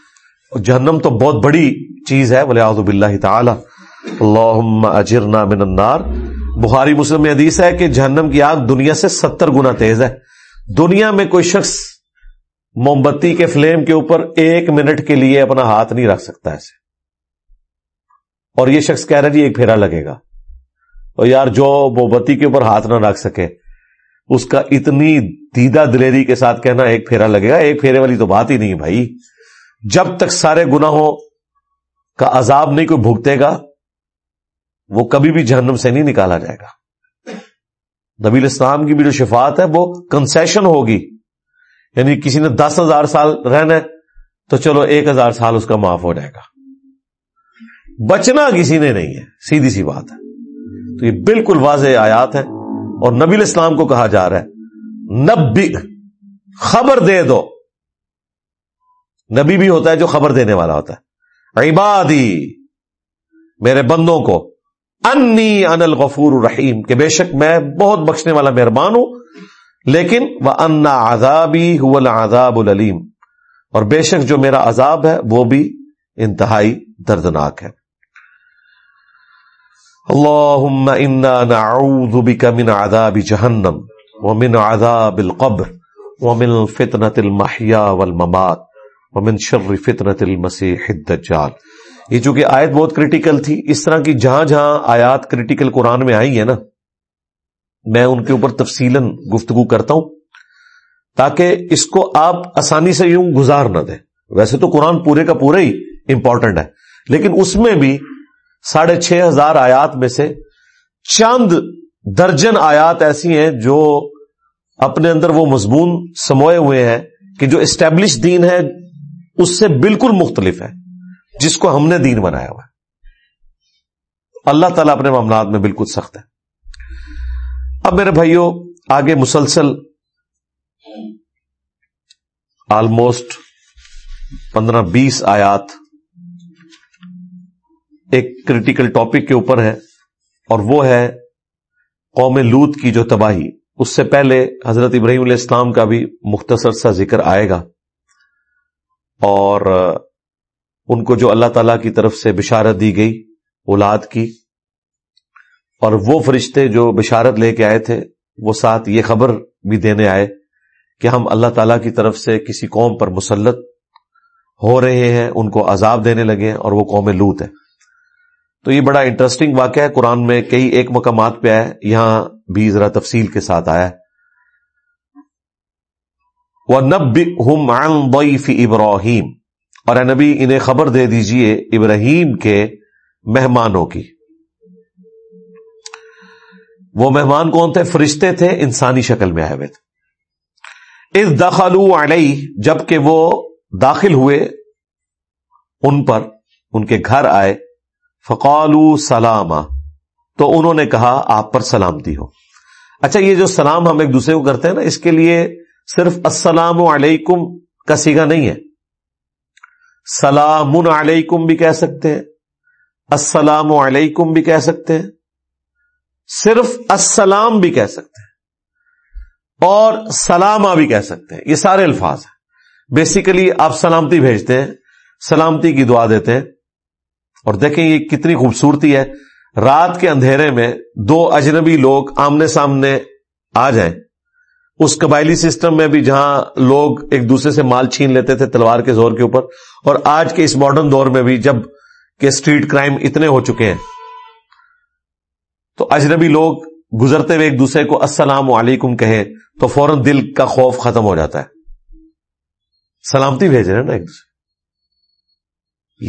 جہنم تو بہت بڑی چیز ہے بولے آزب اللہ تعالی۔ اللہ اجرنا من النار۔ بخاری مسلم میں حدیث ہے کہ جہنم کی آگ دنیا سے ستر گنا تیز ہے۔ دنیا میں کوئی شخص موم بتی کے فلیم کے اوپر ایک منٹ کے لیے اپنا ہاتھ نہیں رکھ سکتا ایسے اور یہ شخص کہہ رہا جی ایک پھیرا لگے گا۔ اور یار جو موم بتی کے اوپر ہاتھ نہ رکھ سکے اس کا اتنی دیدہ دلیری کے ساتھ کہنا ایک پھیرا لگے گا، ایک پھیرے والی تو بات ہی نہیں بھائی۔ جب تک سارے گناہوں کا عذاب نہیں کوئی بھگتے گا، وہ کبھی بھی جہنم سے نہیں نکالا جائے گا۔ نبی اسلام کی بھی جو شفات ہے، وہ کنسیشن ہوگی۔ یعنی کسی نے دس ہزار سال رہنا ہے، تو چلو ایک ہزار سال اس کا معاف ہو جائے گا۔ بچنا کسی نے نہیں ہے، سیدھی سی بات ہے۔ تو یہ بالکل واضح آیات ہے اور نبی الاسلام کو کہا جا رہا ہے۔ نبی، خبر دے دو۔ نبی بھی ہوتا ہے جو خبر دینے والا ہوتا ہے۔ عبادی، میرے بندوں کو، انی ان الغفور الرحیم، کہ بے شک میں بہت بخشنے والا مہربان ہوں، لیکن وہ انا آزابی العذاب العلیم۔ اور بے شک جو میرا عذاب ہے، وہ بھی انتہائی دردناک ہے۔ اللہ نعوذ بک من عذاب جہنم ومن عذاب القبر ومن فتنة المحیا والممات ومن شر فتنة المسیح الدجال۔ یہ چونکہ آیت بہت کریٹیکل تھی، اس طرح کی جہاں جہاں آیات کریٹیکل قرآن میں آئی ہے نا، میں ان کے اوپر تفصیل گفتگو کرتا ہوں، تاکہ اس کو آپ آسانی سے یوں گزار نہ دیں۔ ویسے تو قرآن پورے کا پورا ہی امپورٹنٹ ہے، لیکن اس میں بھی ساڑھے چھ ہزار آیات میں سے چند درجن آیات ایسی ہیں جو اپنے اندر وہ مضمون سموئے ہوئے ہیں کہ جو اسٹیبلش دین ہے، اس سے بالکل مختلف ہے، جس کو ہم نے دین بنایا ہوا ہے۔ اللہ تعالیٰ اپنے معاملات میں بالکل سخت ہے۔ اب میرے بھائیوں آگے مسلسل آلموسٹ پندرہ بیس آیات ایک کریٹیکل ٹاپک کے اوپر ہے اور وہ ہے قوم لوت کی جو تباہی۔ اس سے پہلے حضرت ابراہیم علیہ السلام کا بھی مختصر سا ذکر آئے گا اور ان کو جو اللہ تعالی کی طرف سے بشارت دی گئی، اولاد کی۔ اور وہ فرشتے جو بشارت لے کے آئے تھے، وہ ساتھ یہ خبر بھی دینے آئے کہ ہم اللہ تعالی کی طرف سے کسی قوم پر مسلط ہو رہے ہیں، ان کو عذاب دینے لگے اور وہ قوم لوت ہے تو یہ بڑا انٹرسٹنگ واقعہ ہے۔ قرآن میں کئی ایک مقامات پہ آیا یہاں بھی ذرا تفصیل کے ساتھ آیا وہ نب ابراہیم اور اے نبی، انہیں خبر دے دیجیے ابراہیم کے مہمانوں کی۔ وہ مہمان کون تھے؟ فرشتے تھے، انسانی شکل میں آئے ہوئے تھے۔ اس دخل علیہ جبکہ وہ داخل ہوئے، ان پر، ان کے گھر آئے۔ فقالو سلام تو انہوں نے کہا، آپ پر سلامتی ہو۔ اچھا یہ جو سلام ہم ایک دوسرے کو کرتے ہیں نا، اس کے لیے صرف السلام علیکم کا سیگا نہیں ہے۔ سلام علیکم بھی کہہ سکتے ہیں۔ السلام علیکم بھی کہہ سکتے ہیں۔ صرف السلام بھی کہہ سکتے ہیں۔ اور سلامہ بھی کہہ سکتے ہیں۔ یہ سارے الفاظ ہیں۔ بیسیکلی آپ سلامتی بھیجتے ہیں، سلامتی کی دعا دیتے ہیں۔ اور دیکھیں یہ کتنی خوبصورتی ہے۔ رات کے اندھیرے میں دو اجنبی لوگ آمنے سامنے آ جائیں۔ اس قبائلی سسٹم میں بھی جہاں لوگ ایک دوسرے سے مال چھین لیتے تھے تلوار کے زور کے اوپر، اور آج کے اس ماڈرن دور میں بھی جبکہ اسٹریٹ کرائم اتنے ہو چکے ہیں۔ تو اجنبی لوگ گزرتے ہوئے ایک دوسرے کو السلام علیکم کہیں تو فوراً دل کا خوف ختم ہو جاتا ہے۔ سلامتی بھیج رہے ہیں نا ایک دوسرے۔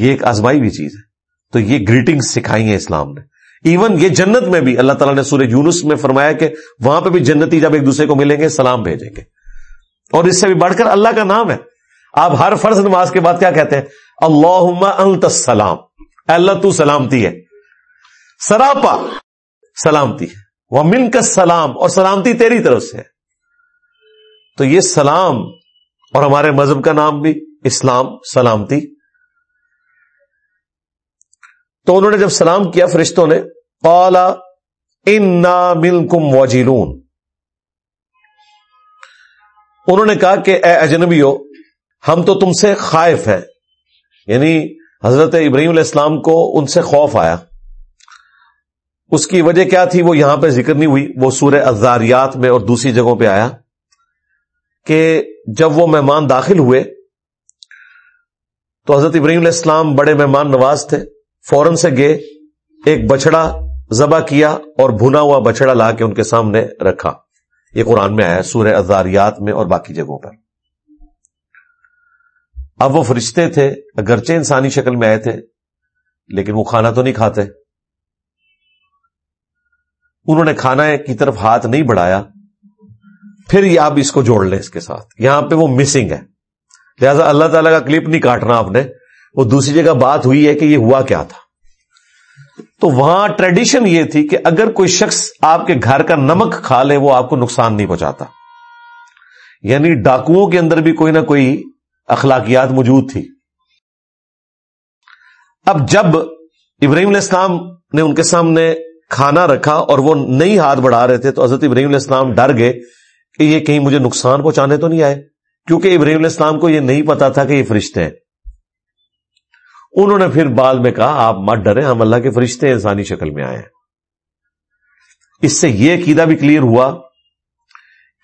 یہ ایک آزمائی بھی چیز ہے۔ تو یہ گریٹنگ سکھائی ہیں اسلام نے۔ ایون یہ جنت میں بھی اللہ تعالیٰ نے سورہ یونس میں فرمایا کہ وہاں پہ بھی جنتی جب ایک دوسرے کو ملیں گے، سلام بھیجیں گے۔ اور اس سے بھی بڑھ کر اللہ کا نام ہے۔ آپ ہر فرض نماز کے بعد کیا کہتے ہیں؟ اللہ انت السلام۔ اللہ، تو سلامتی ہے۔ سراپا، سلامتی ہے۔ وہ من کا سلام اور سلامتی تیری طرف سے ہے۔ تو یہ سلام اور ہمارے مذہب کا نام بھی اسلام، سلامتی۔ تو انہوں نے جب سلام کیا فرشتوں نے پالا ان نا کم وجیلون انہوں نے کہا کہ اے اجنبی ہو ہم تو تم سے خائف ہیں۔ یعنی حضرت ابراہیم علیہ السلام کو ان سے خوف آیا۔ اس کی وجہ کیا تھی وہ یہاں پہ ذکر نہیں ہوئی۔ وہ سورہ ازاریات میں اور دوسری جگہوں پہ آیا کہ جب وہ مہمان داخل ہوئے تو حضرت ابراہیم علیہ السلام بڑے مہمان نواز تھے۔ فوراً سے گئے ایک بچڑا ذبح کیا اور بھنا ہوا بچڑا لا کے ان کے سامنے رکھا۔ یہ قرآن میں آیا سورہ ازاریات میں اور باقی جگہوں پر۔ اب وہ فرشتے تھے، اگرچہ انسانی شکل میں آئے تھے، لیکن وہ کھانا تو نہیں کھاتے۔ انہوں نے کھانا کی طرف ہاتھ نہیں بڑھایا، پھر یہ آپ اس کو جوڑ لیں اس کے ساتھ۔ یہاں پہ وہ مسنگ ہے۔ لہذا اللہ تعالیٰ کا کلپ نہیں کاٹنا آپ نے۔ وہ دوسری جگہ بات ہوئی ہے کہ یہ ہوا کیا تھا۔ تو وہاں ٹریڈیشن یہ تھی کہ اگر کوئی شخص آپ کے گھر کا نمک کھا لے، وہ آپ کو نقصان نہیں پہنچاتا۔ یعنی ڈاکوؤں کے اندر بھی کوئی نہ کوئی اخلاقیات موجود تھی۔ اب جب ابراہیم علیہ السلام نے ان کے سامنے کھانا رکھا اور وہ نئی ہاتھ بڑھا رہے تھے، تو حضرت ابراہیم علیہ السلام ڈر گئے کہ یہ کہیں مجھے نقصان پہنچانے تو نہیں آئے۔ کیونکہ ابراہیم علیہ السلام کو یہ نہیں پتا تھا کہ یہ فرشتے ہیں۔ انہوں نے پھر بال میں کہا، آپ مت ڈرے ہم اللہ کے فرشتے انسانی شکل میں آئے ہیں۔ اس سے یہ عقیدہ بھی کلیئر ہوا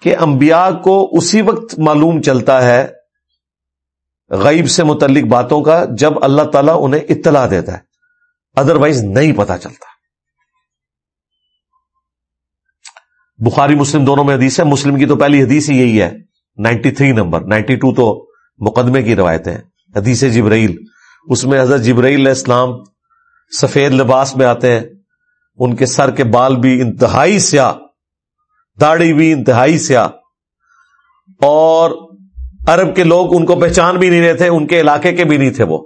کہ انبیاء کو اسی وقت معلوم چلتا ہے غیب سے متعلق باتوں کا جب اللہ تعالیٰ انہیں اطلاع دیتا ہے۔ ادروائز نہیں پتا چلتا۔ بخاری، مسلم دونوں میں حدیث ہے، مسلم کی تو پہلی حدیث ہی یہی ہے۔ Ninety three number, ninety two تو مقدمے کی روایتیں حدیث جبرائیل اس میں حضرت جبرائیل علیہ السلام سفید لباس میں آتے ہیں۔ ان کے سر کے بال بھی انتہائی سیاہ، داڑھی بھی انتہائی سیاہ۔ اور عرب کے لوگ ان کو پہچان بھی نہیں رہے تھے، ان کے علاقے کے بھی نہیں تھے وہ۔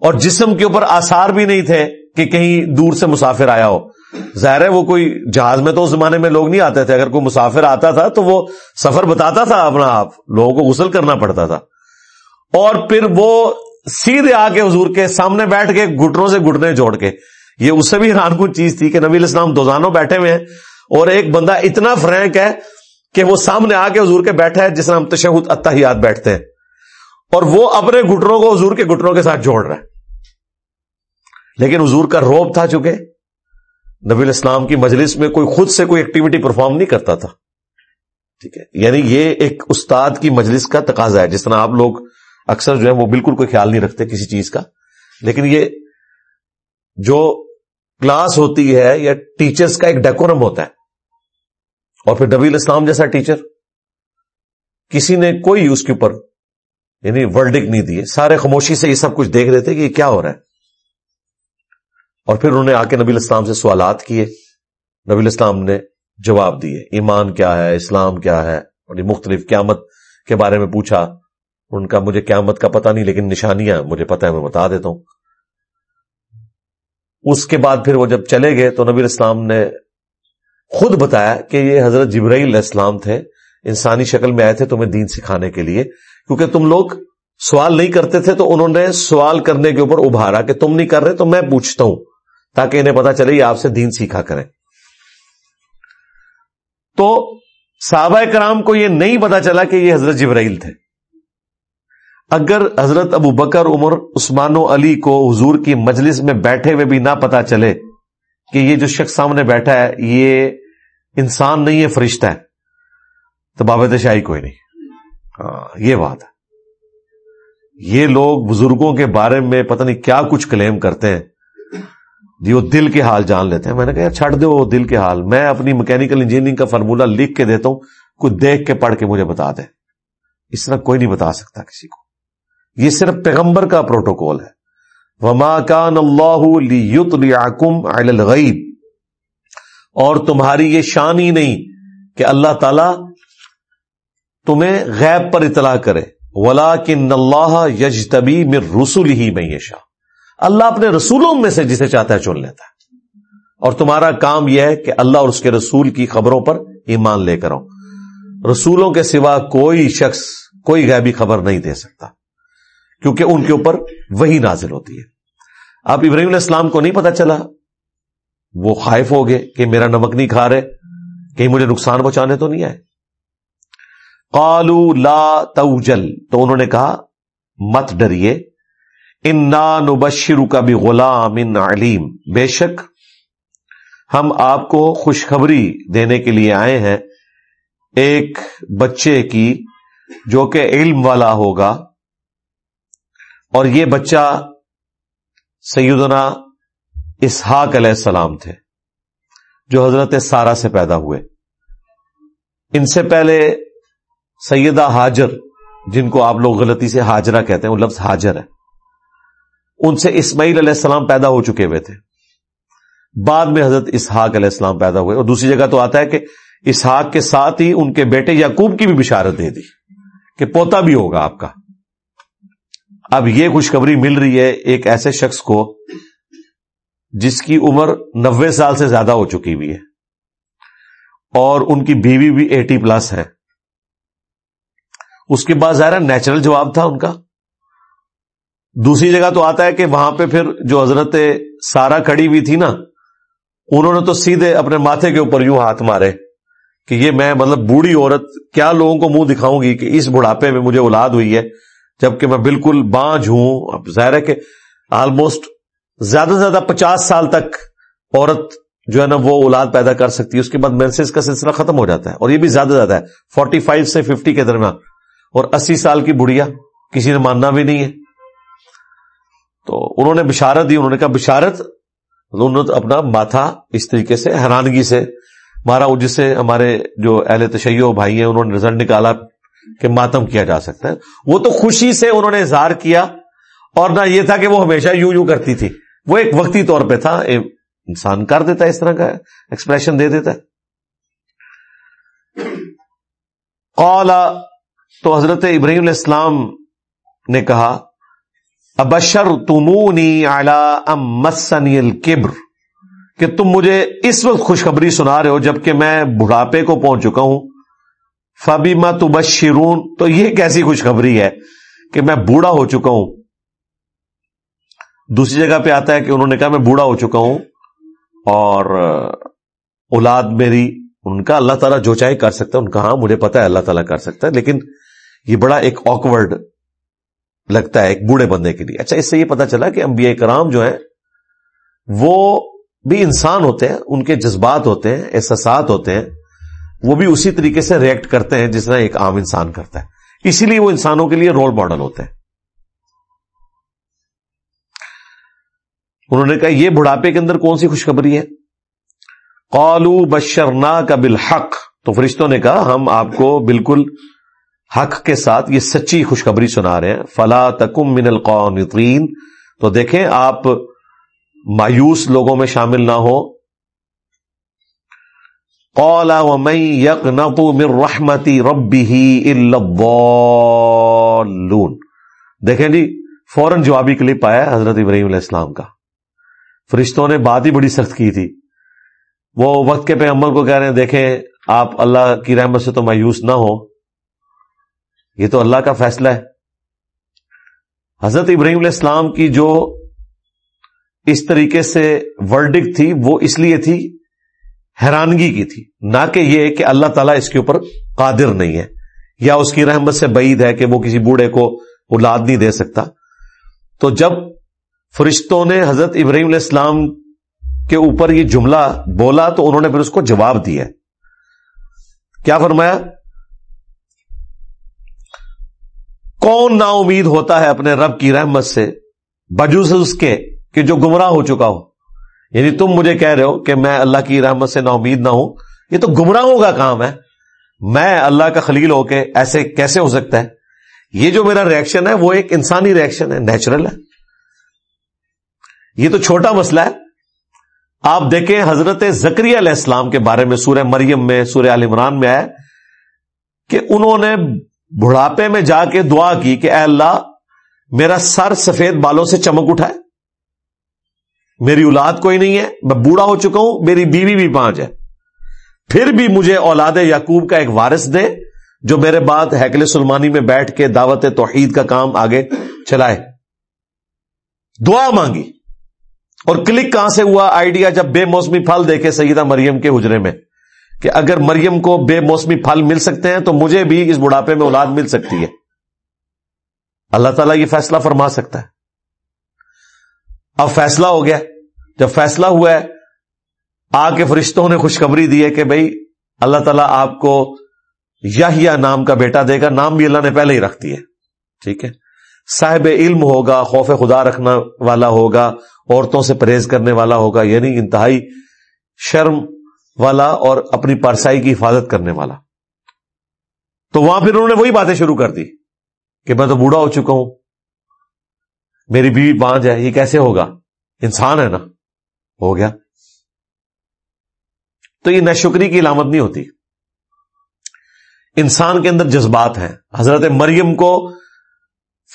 اور جسم کے اوپر آسار بھی نہیں تھے کہ کہیں دور سے مسافر آیا ہو۔ ظاہر ہے وہ کوئی جہاز میں تو اس زمانے میں لوگ نہیں آتے تھے۔ اگر کوئی مسافر آتا تھا تو وہ سفر بتاتا تھا اپنا آپ، لوگوں کو غسل کرنا پڑتا تھا۔ اور پھر وہ سیدھے آ کے حضور کے سامنے بیٹھ کے گٹروں سے گٹنے جوڑ کے۔ یہ اس سے بھی حیران کن چیز تھی کہ نبی الاسلام دوزانوں بیٹھے ہوئے ہیں اور ایک بندہ اتنا فرینک ہے کہ وہ سامنے آ کے حضور کے بیٹھا ہے جس ہم تشہد اتحیات بیٹھتے ہیں۔ اور وہ اپنے گٹروں کو حضور کے گٹروں کے ساتھ جوڑ رہا ہے۔ لیکن حضور کا روب تھا چکے نبی الاسلام کی مجلس میں کوئی خود سے کوئی ایکٹیویٹی پرفارم نہیں کرتا تھا۔ ٹھیک ہے؟ یعنی یہ ایک استاد کی مجلس کا تقاضا ہے۔ جس طرح آپ لوگ اکثر جو ہے وہ بالکل کوئی خیال نہیں رکھتے کسی چیز کا۔ لیکن یہ جو کلاس ہوتی ہے یا ٹیچرز کا ایک ڈیکورم ہوتا ہے، اور پھر نبی الاسلام جیسا ٹیچر کسی نے کوئی اس کے اوپر یعنی ورڈک نہیں دیے سارے خاموشی سے یہ سب کچھ دیکھ رہے تھے کہ یہ کیا ہو رہا ہے۔ اور پھر انہوں نے آ کے نبی الاسلام سے سوالات کیے۔ نبی الاسلام نے جواب دیے، ایمان کیا ہے، اسلام کیا ہے، اور مختلف قیامت کے بارے میں پوچھا۔ ان کا مجھے قیامت کا پتہ نہیں، لیکن نشانیاں مجھے پتا ہے میں بتا دیتا ہوں۔ اس کے بعد پھر وہ جب چلے گئے تو نبی الاسلام نے خود بتایا کہ یہ حضرت جبرائیل علیہ السلام تھے، انسانی شکل میں آئے تھے تمہیں دین سکھانے کے لیے۔ کیونکہ تم لوگ سوال نہیں کرتے تھے تو انہوں نے سوال کرنے کے اوپر ابھارا کہ تم نہیں کر رہے تو میں پوچھتا ہوں، تاکہ انہیں پتا چلے یہ آپ سے دین سیکھا کریں۔ تو صحابہ کرام کو یہ نہیں پتا چلا کہ یہ حضرت جبرائیل تھے۔ اگر حضرت ابو بکر، عمر، عثمان و علی کو حضور کی مجلس میں بیٹھے ہوئے بھی نہ پتا چلے کہ یہ جو شخص سامنے بیٹھا ہے، یہ انسان نہیں ہے، فرشتہ ہے، تو بابت شاہی کوئی نہیں۔ ہاں یہ بات ہے۔ یہ لوگ بزرگوں کے بارے میں پتہ نہیں کیا کچھ کلیم کرتے ہیں۔ جی وہ دل کے حال جان لیتے ہیں۔ میں نے کہا، چھڑ دو وہ دل کے حال۔ میں اپنی میکینکل انجینئرنگ کا فارمولا لکھ کے دیتا ہوں، کوئی دیکھ کے پڑھ کے مجھے بتا دے۔ اس طرح کوئی نہیں بتا سکتا کسی کو۔ یہ صرف پیغمبر کا پروٹوکول ہے۔ وما کان اللہ الغیب اور تمہاری یہ شان ہی نہیں کہ اللہ تعالی تمہیں غیب پر اطلاع کرے۔ ولا کن اللہ یجتبی میں رسول ہی میں یہ شاہ اللہ اپنے رسولوں میں سے جسے چاہتا ہے چن لیتا ہے۔ اور تمہارا کام یہ ہے کہ اللہ اور اس کے رسول کی خبروں پر ایمان لے کر آؤ۔ رسولوں کے سوا کوئی شخص کوئی غیبی خبر نہیں دے سکتا۔ کیونکہ ان کے اوپر وہی نازل ہوتی ہے۔ اب ابراہیم علیہ السلام کو نہیں پتا چلا۔ وہ خائف ہو گئے کہ میرا نمک نہیں کھا رہے، کہیں مجھے نقصان پہنچانے تو نہیں آئے۔ قالو لا توجل، تو انہوں نے کہا، مت ڈریے۔ ان نبشرو کا بھی غلام ان علیم بے شک، ہم آپ کو خوشخبری دینے کے لیے آئے ہیں۔ ایک بچے کی، جو کہ علم والا ہوگا اور یہ بچہ سیدنا اسحاق علیہ السلام تھے، جو حضرت سارا سے پیدا ہوئے۔ ان سے پہلے سیدہ حاجر، جن کو آپ لوگ غلطی سے حاجرہ کہتے ہیں، وہ لفظ حاجر ہے۔ ان سے اسماعیل علیہ السلام پیدا ہو چکے ہوئے تھے۔ بعد میں حضرت اسحاق علیہ السلام پیدا ہوئے۔ اور دوسری جگہ تو آتا ہے کہ اسحاق کے ساتھ ہی ان کے بیٹے یعقوب کی بھی بشارت دے دی کہ پوتا بھی ہوگا آپ کا۔ اب یہ خوشخبری مل رہی ہے ایک ایسے شخص کو جس کی عمر نوے سال سے زیادہ ہو چکی ہوئی ہے اور ان کی بیوی بھی ایٹی پلس ہے۔ اس کے بعد ظاہر نیچرل جواب تھا ان کا۔ دوسری جگہ تو آتا ہے کہ وہاں پہ پھر جو حضرت سارا کھڑی ہوئی تھی نا، انہوں نے تو سیدھے اپنے ماتھے کے اوپر یوں ہاتھ مارے کہ یہ میں مطلب بوڑھی عورت، کیا لوگوں کو منہ دکھاؤں گی کہ اس بڑھاپے میں مجھے اولاد ہوئی ہے؟ جبکہ میں بالکل بانج ہوں، اب ظاہر ہے کہ آلموسٹ زیادہ سے زیادہ پچاس سال تک عورت جو ہے نا وہ اولاد پیدا کر سکتی ہے، اس کے بعد مینسز کا سلسلہ ختم ہو جاتا ہے، اور یہ بھی زیادہ زیادہ ہے۔ فورٹی فائیو سے ففٹی کے درمیان۔ اور اسی سال کی بڑھیا، کسی نے ماننا بھی نہیں ہے۔ تو انہوں نے بشارت دی، انہوں نے کہا بشارت، انہوں نے اپنا ماتھا اس طریقے سے، حیرانگی سے مارا جس سے ہمارے جو اہل تشیع بھائی ہیں، انہوں نے رزلٹ نکالا۔ کہ ماتم کیا جا سکتا ہے۔ وہ تو خوشی سے انہوں نے اظہار کیا اور نہ یہ تھا کہ وہ ہمیشہ یوں یوں کرتی تھی۔ وہ ایک وقتی طور پہ تھا۔ انسان کر دیتا ہے اس طرح کا ایکسپریشن دے دیتا ہے۔ قالا تو حضرت ابراہیم علیہ السلام نے کہا ابشر تمونی اعلی مسنی الکبر۔ کہ تم مجھے اس وقت خوشخبری سنا رہے ہو جبکہ میں بڑھاپے کو پہنچ چکا ہوں۔ فبیما تبشرون تو یہ کیسی خوشخبری ہے کہ میں بوڑھا ہو چکا ہوں۔ دوسری جگہ پہ آتا ہے کہ انہوں نے کہا میں بوڑھا ہو چکا ہوں اور اولاد میری، ان کا اللہ تعالیٰ جو چاہے کر سکتا ہے، ان کا ہاں مجھے پتا ہے اللہ تعالیٰ کر سکتا ہے، لیکن یہ بڑا ایک آکورڈ لگتا ہے ایک بوڑھے بندے کے لیے۔ اچھا اس سے یہ پتا چلا کہ انبیاء کرام جو ہیں، وہ بھی انسان ہوتے ہیں، ان کے جذبات ہوتے ہیں، احساسات ہوتے ہیں وہ بھی اسی طریقے سے ریئیکٹ کرتے ہیں جس طرح ایک عام انسان کرتا ہے۔ اسی لیے وہ انسانوں کے لیے رول ماڈل ہوتے ہیں۔ انہوں نے کہا، یہ بڑھاپے کے اندر کون سی خوشخبری ہے؟ قالو بشرنا کا بالحق۔ تو فرشتوں نے کہا، ہم آپ کو بالکل حق کے ساتھ یہ سچی خوشخبری سنا رہے ہیں۔ فلا تکم من القانطین۔ تو دیکھیں، آپ مایوس لوگوں میں شامل نہ ہو قولا ومن يقنط من رحمتی ربه الا الضالون۔ دیکھیں جی فوراً جوابی کلپ آیا حضرت ابراہیم علیہ السلام کا۔ فرشتوں نے بات ہی بڑی سخت کی تھی۔ وہ وقت کے پیغمبر کو کہہ رہے ہیں، دیکھیں آپ اللہ کی رحمت سے تو مایوس نہ ہو۔ یہ تو اللہ کا فیصلہ ہے۔ حضرت ابراہیم علیہ السلام کی جو اس طریقے سے ورڈک تھی، وہ اس لیے تھی حیرانگی کی تھی۔ نہ کہ یہ کہ اللہ تعالیٰ اس کے اوپر قادر نہیں ہے، یا اس کی رحمت سے بعید ہے کہ وہ کسی بوڑھے کو اولاد نہیں دے سکتا۔ تو جب فرشتوں نے حضرت ابراہیم علیہ السلام کے اوپر یہ جملہ بولا تو انہوں نے پھر اس کو جواب دیا۔ کیا فرمایا؟ کون نا امید ہوتا ہے اپنے رب کی رحمت سے بجوز اس کے، کہ جو گمراہ ہو چکا ہو؟ یعنی تم مجھے کہہ رہے ہو کہ میں اللہ کی رحمت سے نا امید نہ ہوں، یہ تو گمراہوں کا کام ہے۔ میں اللہ کا خلیل ہو کے ایسے کیسے ہو سکتا ہے؟ یہ جو میرا ریئیکشن ہے، وہ ایک انسانی ریئیکشن ہے نیچرل ہے۔ یہ تو چھوٹا مسئلہ ہے۔ آپ دیکھیں حضرت زکری علیہ السلام کے بارے میں، سورہ مریم میں، سورہ عال عمران میں آئے کہ انہوں نے بڑھاپے میں جا کے دعا کی کہ اے اللہ، میرا سر سفید بالوں سے چمک اٹھائے۔ میری اولاد کوئی نہیں ہے، میں بوڑھا ہو چکا ہوں، میری بیوی بھی پانچ ہے۔ پھر بھی مجھے اولاد یعقوب کا ایک وارث دے جو میرے بعد ہیکل سلمانی میں بیٹھ کے دعوت توحید کا کام آگے چلائے۔ دعا مانگی۔ اور کلک کہاں سے ہوا؟ آئیڈیا جب بے موسمی پھل دیکھے سیدہ مریم کے حجرے میں، کہ اگر مریم کو بے موسمی پھل مل سکتے ہیں تو مجھے بھی اس بڑھاپے میں اولاد مل سکتی ہے۔ اللہ تعالیٰ یہ فیصلہ فرما سکتا ہے۔ اب فیصلہ ہو گیا۔ جب فیصلہ ہوا ہے، آ کے فرشتوں نے خوشخبری دی ہے کہ بھائی اللہ تعالیٰ آپ کو یا نام کا بیٹا دے گا، نام بھی اللہ نے پہلے ہی رکھ ہے ٹھیک ہے۔ صاحب علم ہوگا، خوف خدا رکھنا والا ہوگا، عورتوں سے پرہیز کرنے والا ہوگا یعنی انتہائی شرم والا اور اپنی پرسائی کی حفاظت کرنے والا۔ تو وہاں پھر انہوں نے وہی باتیں شروع کر دی کہ میں تو بوڑھا ہو چکا ہوں۔ میری بیوی بانج ہے یہ کیسے ہوگا؟ انسان ہے نا۔ ہو گیا۔ تو یہ نشکری کی علامت نہیں ہوتی۔ انسان کے اندر جذبات ہیں۔ حضرت مریم کو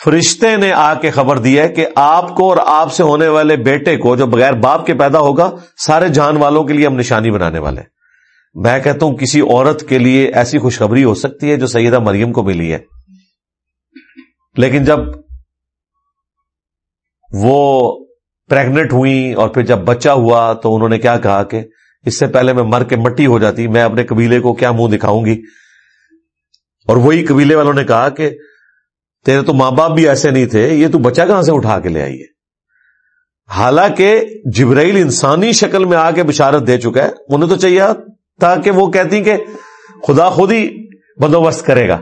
فرشتے نے آ کے خبر دی ہے کہ آپ کو اور آپ سے ہونے والے بیٹے کو، جو بغیر باپ کے پیدا ہوگا، سارے جان والوں کے لیے ہم نشانی بنانے والے میں کہتا ہوں، کسی عورت کے لیے ایسی خوشخبری ہو سکتی ہے جو سیدہ مریم کو ملی ہے۔ لیکن جب وہ پریگنٹ ہوئی اور پھر جب بچہ ہوا تو انہوں نے کیا کہا کہ اس سے پہلے میں مر کے مٹی ہو جاتی، میں اپنے قبیلے کو کیا منہ دکھاؤں گی؟ اور وہی قبیلے والوں نے کہا کہ تیرے تو ماں باپ بھی ایسے نہیں تھے، یہ تو بچہ کہاں سے اٹھا کے لے آئیے حالانکہ جبرائیل انسانی شکل میں آ کے بشارت دے چکا ہے، انہیں تو چاہیے تھا کہ وہ کہتی کہ خدا خود ہی بندوبست کرے گا۔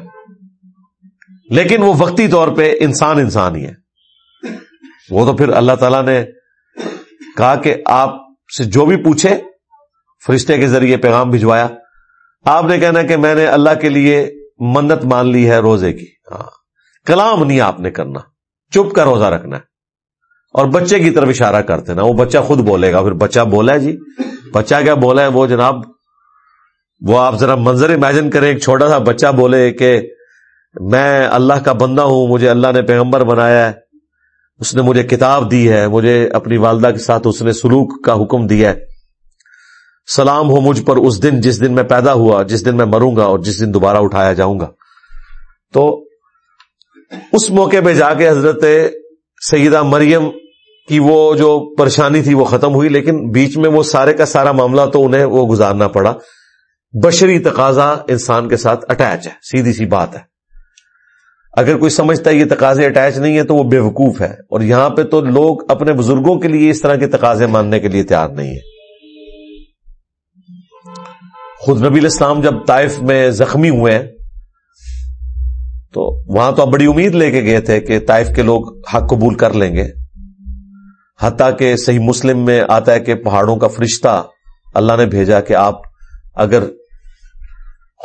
لیکن وہ وقتی طور پہ انسان انسان ہی ہے۔ وہ تو پھر اللہ تعالی نے کہا کہ آپ سے جو بھی پوچھے فرشتے کے ذریعے پیغام بھجوایا۔ آپ نے کہنا کہ میں نے اللہ کے لیے منت مان لی ہے روزے کی۔ ہاں۔ کلام نہیں آپ نے کرنا۔ چپ کا روزہ رکھنا ہے۔ اور بچے کی طرف اشارہ کرتے نا وہ بچہ خود بولے گا۔ پھر بچہ بولا ہے جی۔ بچہ کیا بولا ہے؟ وہ جناب، وہ آپ ذرا منظر امیجن کریں۔ ایک چھوٹا سا بچہ بولے کہ میں اللہ کا بندہ ہوں، مجھے اللہ نے پیغمبر بنایا ہے۔ اس نے مجھے کتاب دی ہے، مجھے اپنی والدہ کے ساتھ اس نے سلوک کا حکم دیا ہے۔ سلام ہو مجھ پر اس دن جس دن میں پیدا ہوا، جس دن میں مروں گا اور جس دن دوبارہ اٹھایا جاؤں گا۔ تو اس موقع پہ جا کے حضرت سیدہ مریم کی وہ جو پریشانی تھی وہ ختم ہوئی، لیکن بیچ میں وہ سارے کا سارا معاملہ تو انہیں وہ گزارنا پڑا۔ بشری تقاضا انسان کے ساتھ اٹیچ ہے، سیدھی سی بات ہے۔ اگر کوئی سمجھتا ہے یہ تقاضے اٹیچ نہیں ہے تو وہ بے وقوف ہے اور یہاں پہ تو لوگ اپنے بزرگوں کے لیے اس طرح کے تقاضے ماننے کے لیے تیار نہیں ہے خود نبی الاسلام جب طائف میں زخمی ہوئے ہیں، تو وہاں تو اب بڑی امید لے کے گئے تھے کہ طائف کے لوگ حق قبول کر لیں گے۔ حتیٰ کہ صحیح مسلم میں آتا ہے کہ پہاڑوں کا فرشتہ اللہ نے بھیجا کہ آپ اگر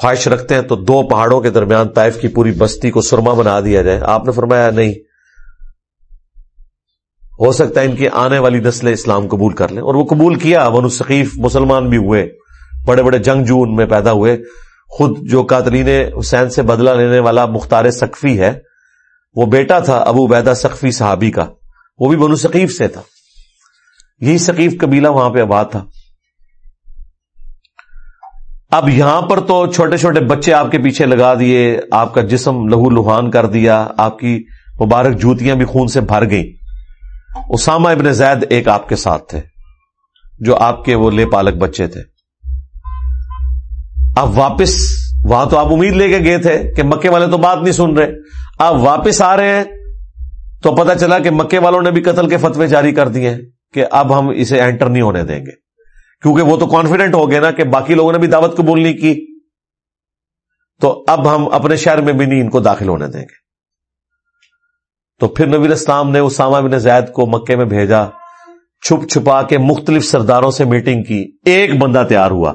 خواہش رکھتے ہیں تو دو پہاڑوں کے درمیان طائف کی پوری بستی کو سرما بنا دیا جائے۔ آپ نے فرمایا نہیں۔ ہو سکتا ہے ان کی آنے والی نسلیں اسلام قبول کر لیں۔ اور وہ قبول کیا ون ثقیف مسلمان بھی ہوئے، بڑے بڑے جنگ جو ان میں پیدا ہوئے۔ خود جو قاتلین حسین سے بدلہ لینے والا مختار سقفی ہے، وہ بیٹا تھا ابو بیدا سقفی صحابی کا۔ وہ بھی بنو ثقیف سے تھا۔ یہی ثقیف قبیلہ وہاں پہ آباد تھا۔ اب یہاں پر تو چھوٹے چھوٹے بچے آپ کے پیچھے لگا دیے، آپ کا جسم لہو لوہان کر دیا، آپ کی مبارک جوتیاں بھی خون سے بھر گئیں۔ اسامہ ابن زید ایک آپ کے ساتھ تھے، جو آپ کے وہ لے پالک بچے تھے۔ اب واپس، وہاں تو آپ امید لے کے گئے تھے کہ مکے والے تو بات نہیں سن رہے۔ آپ واپس آ رہے ہیں، تو پتا چلا کہ مکے والوں نے بھی قتل کے فتوے جاری کر دیے کہ اب ہم اسے انٹر نہیں ہونے دیں گے۔ کیونکہ وہ تو کانفیڈنٹ ہو گئے نا کہ باقی لوگوں نے بھی دعوت قبول نہیں کی۔ تو اب ہم اپنے شہر میں بھی نہیں ان کو داخل ہونے دیں گے۔ تو پھر نبی اسلام نے اسامہ بن زید کو مکے میں بھیجا۔ چھپ چھپا کے مختلف سرداروں سے میٹنگ کی۔ ایک بندہ تیار ہوا۔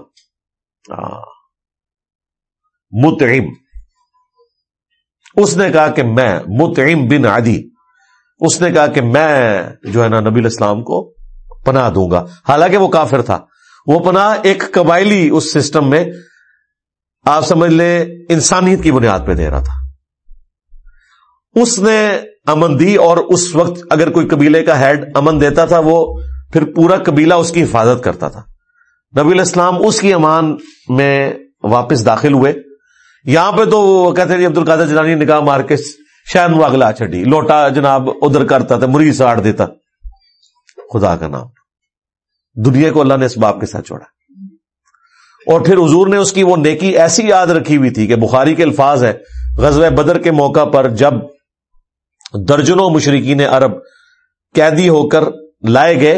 ہاں۔ متعم اس نے کہا کہ میں متعم بن عدی۔ اس نے کہا کہ میں جو ہے نا نبی الاسلام کو پناہ دوں گا۔ حالانکہ وہ کافر تھا۔ وہ پناہ ایک قبائلی اس سسٹم میں آپ سمجھ لیں انسانیت کی بنیاد پہ دے رہا تھا۔ اس نے امن دی اور اس وقت اگر کوئی قبیلے کا ہیڈ امن دیتا تھا، وہ پھر پورا قبیلہ اس کی حفاظت کرتا تھا۔ نبی الاسلام اس کی امان میں واپس داخل ہوئے۔ یہاں پہ تو وہ کہتے ہیں عبد القادر جنانی نکاح مار کے شاید وہ اگلا آچھا چڈی لوٹا جناب، ادھر کرتا تھا، مریض ساڑ دیتا۔ خدا کا نام۔ دنیا کو اللہ نے اس باپ کے ساتھ چھوڑا اور پھر حضور نے اس کی وہ نیکی ایسی یاد رکھی ہوئی تھی کہ بخاری کے الفاظ ہے غزوہ بدر کے موقع پر جب درجنوں مشرقین عرب قیدی ہو کر لائے گئے،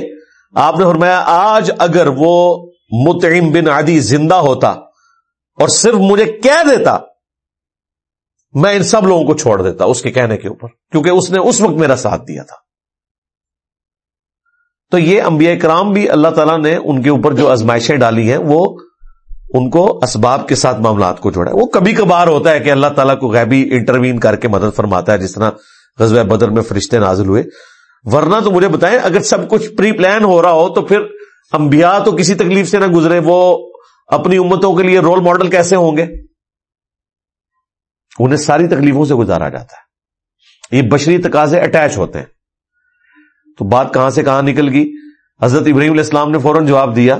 آپ نے فرمایا، آج اگر وہ متعم بن عدی زندہ ہوتا اور صرف مجھے کہہ دیتا، میں ان سب لوگوں کو چھوڑ دیتا اس کے کہنے کے اوپر، کیونکہ اس نے اس وقت میرا ساتھ دیا تھا۔ تو یہ انبیاء کرام بھی اللہ تعالیٰ نے ان کے اوپر جو ازمائشیں ڈالی ہیں، وہ ان کو اسباب کے ساتھ معاملات کو جوڑا ہے۔ وہ کبھی کبھار ہوتا ہے کہ اللہ تعالیٰ کو غیبی انٹروین کر کے مدد فرماتا ہے، جس طرح غزب بدر میں فرشتے نازل ہوئے۔ ورنہ تو مجھے بتائیں، اگر سب کچھ پری پلان ہو رہا ہو تو پھر انبیاء تو کسی تکلیف سے نہ گزرے، وہ اپنی امتوں کے لیے رول ماڈل کیسے ہوں گے؟ انہیں ساری تکلیفوں سے گزارا جاتا ہے۔ یہ بشری تقاضے اٹیچ ہوتے ہیں۔ تو بات کہاں سے کہاں نکل گئی؟ حضرت ابراہیم علیہ السلام نے فوراً جواب دیا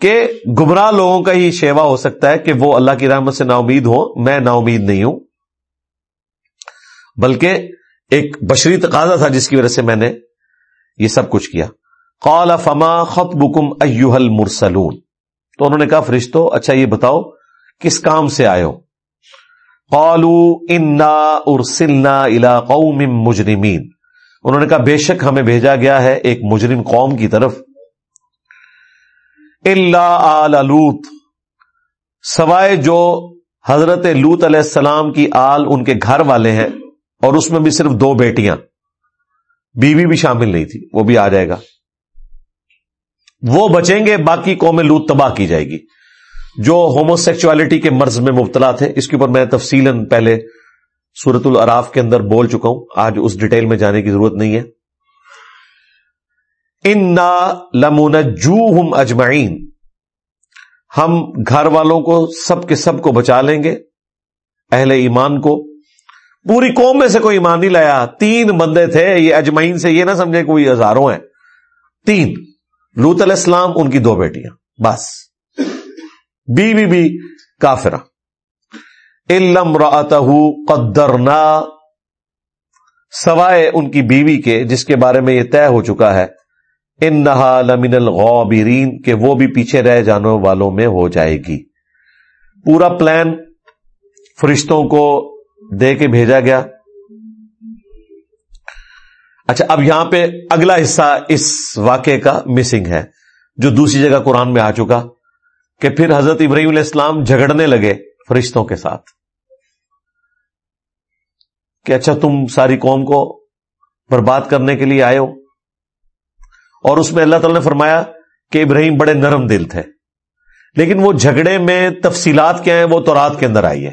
کہ گمراہ لوگوں کا ہی شیوا ہو سکتا ہے کہ وہ اللہ کی رحمت سے نا امید ہو میں نا امید نہیں ہوں۔ بلکہ ایک بشری تقاضا تھا جس کی وجہ سے میں نے یہ سب کچھ کیا۔ قال فما خط بکم ایوہل مرسلون تو انہوں نے کہا، فرشتو اچھا یہ بتاؤ، کس کام سے آئے ہو؟ قالو انا ارسلنا الى قوم مجرمین۔ انہوں نے کہا، بے شک ہمیں بھیجا گیا ہے ایک مجرم قوم کی طرف۔ اللہ آل لوت سوائے جو حضرت لوت علیہ السلام کی آل ان کے گھر والے ہیں، اور اس میں بھی صرف دو بیٹیاں۔ بیوی بھی شامل نہیں تھی، وہ بھی آ جائے گا۔ وہ بچیں گے، باقی قوم لوت تباہ کی جائے گی۔ جو ہومو سیکچولیٹی کے مرض میں مبتلا تھے، اس کے اوپر میں تفصیل پہلے سورت العراف کے اندر بول چکا ہوں۔ آج اس ڈیٹیل میں جانے کی ضرورت نہیں ہے۔ ان لمون جو ہم اجمعین ہم گھر والوں کو سب کے سب کو بچا لیں گے، اہل ایمان کو۔ پوری قوم میں سے کوئی ایمان نہیں لایا۔ تین بندے تھے، یہ اجمعین سے یہ نہ سمجھے کوئی ہزاروں ہیں۔ تین۔ لوت علیہ السلام، ان کی دو بیٹیاں۔ بس۔ بیوی بھی کافرہ۔ علم رات قدرنا۔ سوائے ان کی بیوی کے، جس کے بارے میں یہ طے ہو چکا ہے۔ ان نہا لمن الغابرین کہ وہ بھی پیچھے رہ جانے والوں میں ہو جائے گی۔ پورا پلان فرشتوں کو دے کے بھیجا گیا۔ اچھا اب یہاں پہ اگلا حصہ اس واقعے کا مسنگ ہے، جو دوسری جگہ قرآن میں آ چکا، کہ پھر حضرت ابراہیم علیہ السلام جھگڑنے لگے فرشتوں کے ساتھ۔ کہ اچھا تم ساری قوم کو برباد کرنے کے لیے آئے ہو۔ اور اس میں اللہ تعالی نے فرمایا کہ ابراہیم بڑے نرم دل تھے۔ لیکن وہ جھگڑے میں تفصیلات کیا ہیں وہ تو رات کے اندر آئی ہے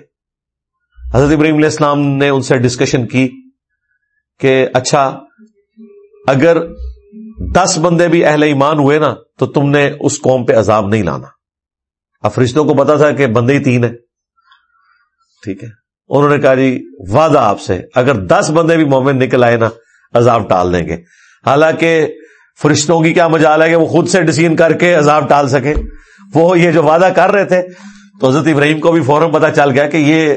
حضرت ابراہیم علیہ السلام نے ان سے ڈسکشن کی کہ اچھا اگر دس بندے بھی اہل ایمان ہوئے نا، تو تم نے اس قوم پہ عذاب نہیں لانا۔ اب فرشتوں کو پتا تھا کہ بندے ہی تین ہیں۔ ٹھیک ہے۔ انہوں نے کہا جی وعدہ آپ سے، اگر دس بندے بھی مومن نکل آئے نا، عذاب ٹال دیں گے۔ حالانکہ فرشتوں کی کیا مجال ہے کہ وہ خود سے ڈسین کر کے عذاب ٹال سکے؟ وہ یہ جو وعدہ کر رہے تھے، تو حضرت ابراہیم کو بھی فوراً پتا چل گیا کہ یہ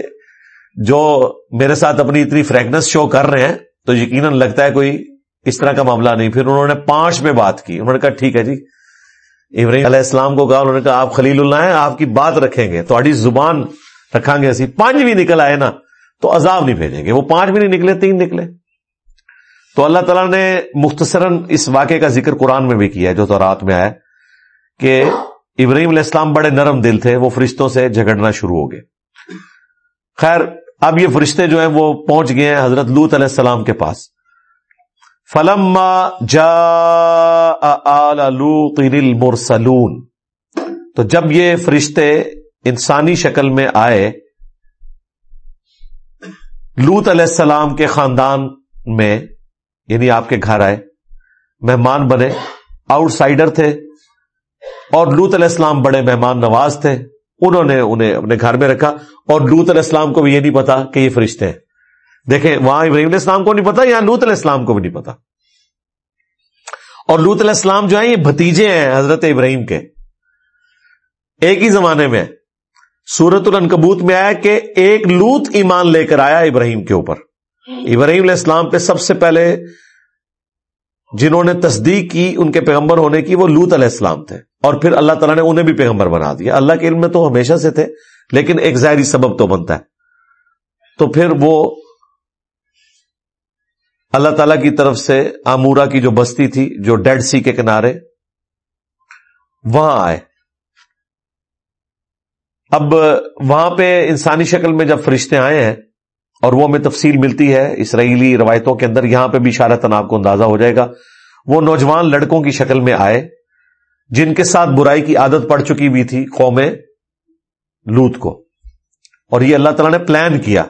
جو میرے ساتھ اپنی اتنی فریگنس شو کر رہے ہیں، تو یقیناً لگتا ہے کوئی اس طرح کا معاملہ نہیں۔ پھر انہوں نے پانچ میں بات کی۔ انہوں نے کہا، ٹھیک ہے جی۔ ابراہیم علیہ السلام کو کہا، انہوں نے کہا، آپ خلیل اللہ ہیں، آپ کی بات رکھیں گے۔ تو زبان رکھیں گے ایسی پانچ بھی نکل آئے نا، تو عذاب نہیں بھیجیں گے۔ وہ پانچ بھی نہیں نکلے، تین نکلے۔ تو اللہ تعالیٰ نے مختصراً اس واقعے کا ذکر قرآن میں بھی کیا ہے، جو تو رات میں آیا، کہ ابراہیم علیہ السلام بڑے نرم دل تھے، وہ فرشتوں سے جھگڑنا شروع ہو گئے۔ خیر، اب یہ فرشتے جو ہیں، وہ پہنچ گئے ہیں حضرت لوت علیہ السلام کے پاس۔ فلم جا مرسلون تو جب یہ فرشتے انسانی شکل میں آئے لوت علیہ السلام کے خاندان میں یعنی آپ کے گھر آئے، مہمان بنے آؤٹ سائڈر تھے، اور لوت علیہ السلام بڑے مہمان نواز تھے، انہوں نے انہیں اپنے گھر میں رکھا، اور لوت علیہ السلام کو بھی یہ نہیں پتا کہ یہ فرشتے ہیں۔ دیکھیں، وہاں ابراہیم علیہ السلام کو نہیں پتا یا لوت علیہ السلام کو بھی نہیں پتا۔ اور لوت علیہ السلام جو ہیں، یہ بھتیجے ہیں حضرت ابراہیم کے۔ ایک ہی زمانے میں سورت العنکبوت میں آیا کہ ایک لوت ایمان لے کر آیا ابراہیم کے اوپر۔ ابراہیم علیہ السلام پہ سب سے پہلے جنہوں نے تصدیق کی ان کے پیغمبر ہونے کی وہ لوت علیہ السلام تھے۔ اور پھر اللہ تعالیٰ نے انہیں بھی پیغمبر بنا دیا۔ اللہ کے علم میں تو ہمیشہ سے تھے، لیکن ایک ظاہری سبب تو بنتا ہے۔ تو پھر وہ اللہ تعالی کی طرف سے آمورا کی جو بستی تھی، جو ڈیڈ سی کے کنارے، وہاں آئے۔ اب وہاں پہ انسانی شکل میں جب فرشتے آئے ہیں اور وہ ہمیں تفصیل ملتی ہے، اسرائیلی روایتوں کے اندر یہاں پہ بھی اشارتن آپ کو اندازہ ہو جائے گا۔ وہ نوجوان لڑکوں کی شکل میں آئے، جن کے ساتھ برائی کی عادت پڑ چکی بھی تھی قوم لوت کو۔ اور یہ اللہ تعالیٰ نے پلان کیا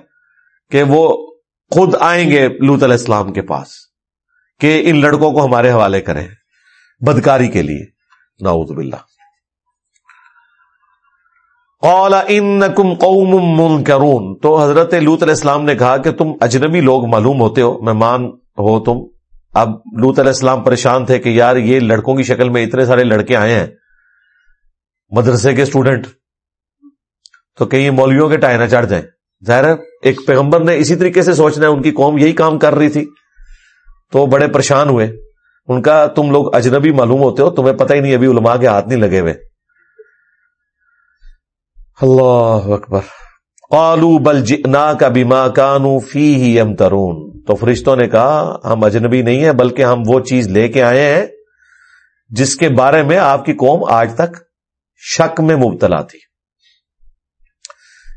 کہ وہ خود آئیں گے لوت علیہ السلام کے پاس کہ ان لڑکوں کو ہمارے حوالے کریں، بدکاری کے لیے۔ نعوذ باللہ۔ قال انکم قوم منکرون۔ تو حضرت لوت علیہ السلام نے کہا کہ تم اجنبی لوگ معلوم ہوتے ہو مہمان ہو تم۔ اب لوت علیہ السلام پریشان تھے کہ یار یہ لڑکوں کی شکل میں اتنے سارے لڑکے آئے ہیں۔ مدرسے کے اسٹوڈنٹ تو کہیں مولویوں کے ٹائنا چڑھ جائیں۔ ظاہر ایک پیغمبر نے اسی طریقے سے سوچنا ہے، ان کی قوم یہی کام کر رہی تھی۔ تو بڑے پریشان ہوئے۔ ان کا تم لوگ اجنبی معلوم ہوتے ہو، تمہیں پتہ ہی نہیں ابھی علماء کے ہاتھ نہیں لگے ہوئے۔ اللہ اکبر۔ قالو بل جئنا کا بیما کانو فی ہی ترون تو فرشتوں نے کہا، ہم اجنبی نہیں ہیں، بلکہ ہم وہ چیز لے کے آئے ہیں جس کے بارے میں آپ کی قوم آج تک شک میں مبتلا تھی۔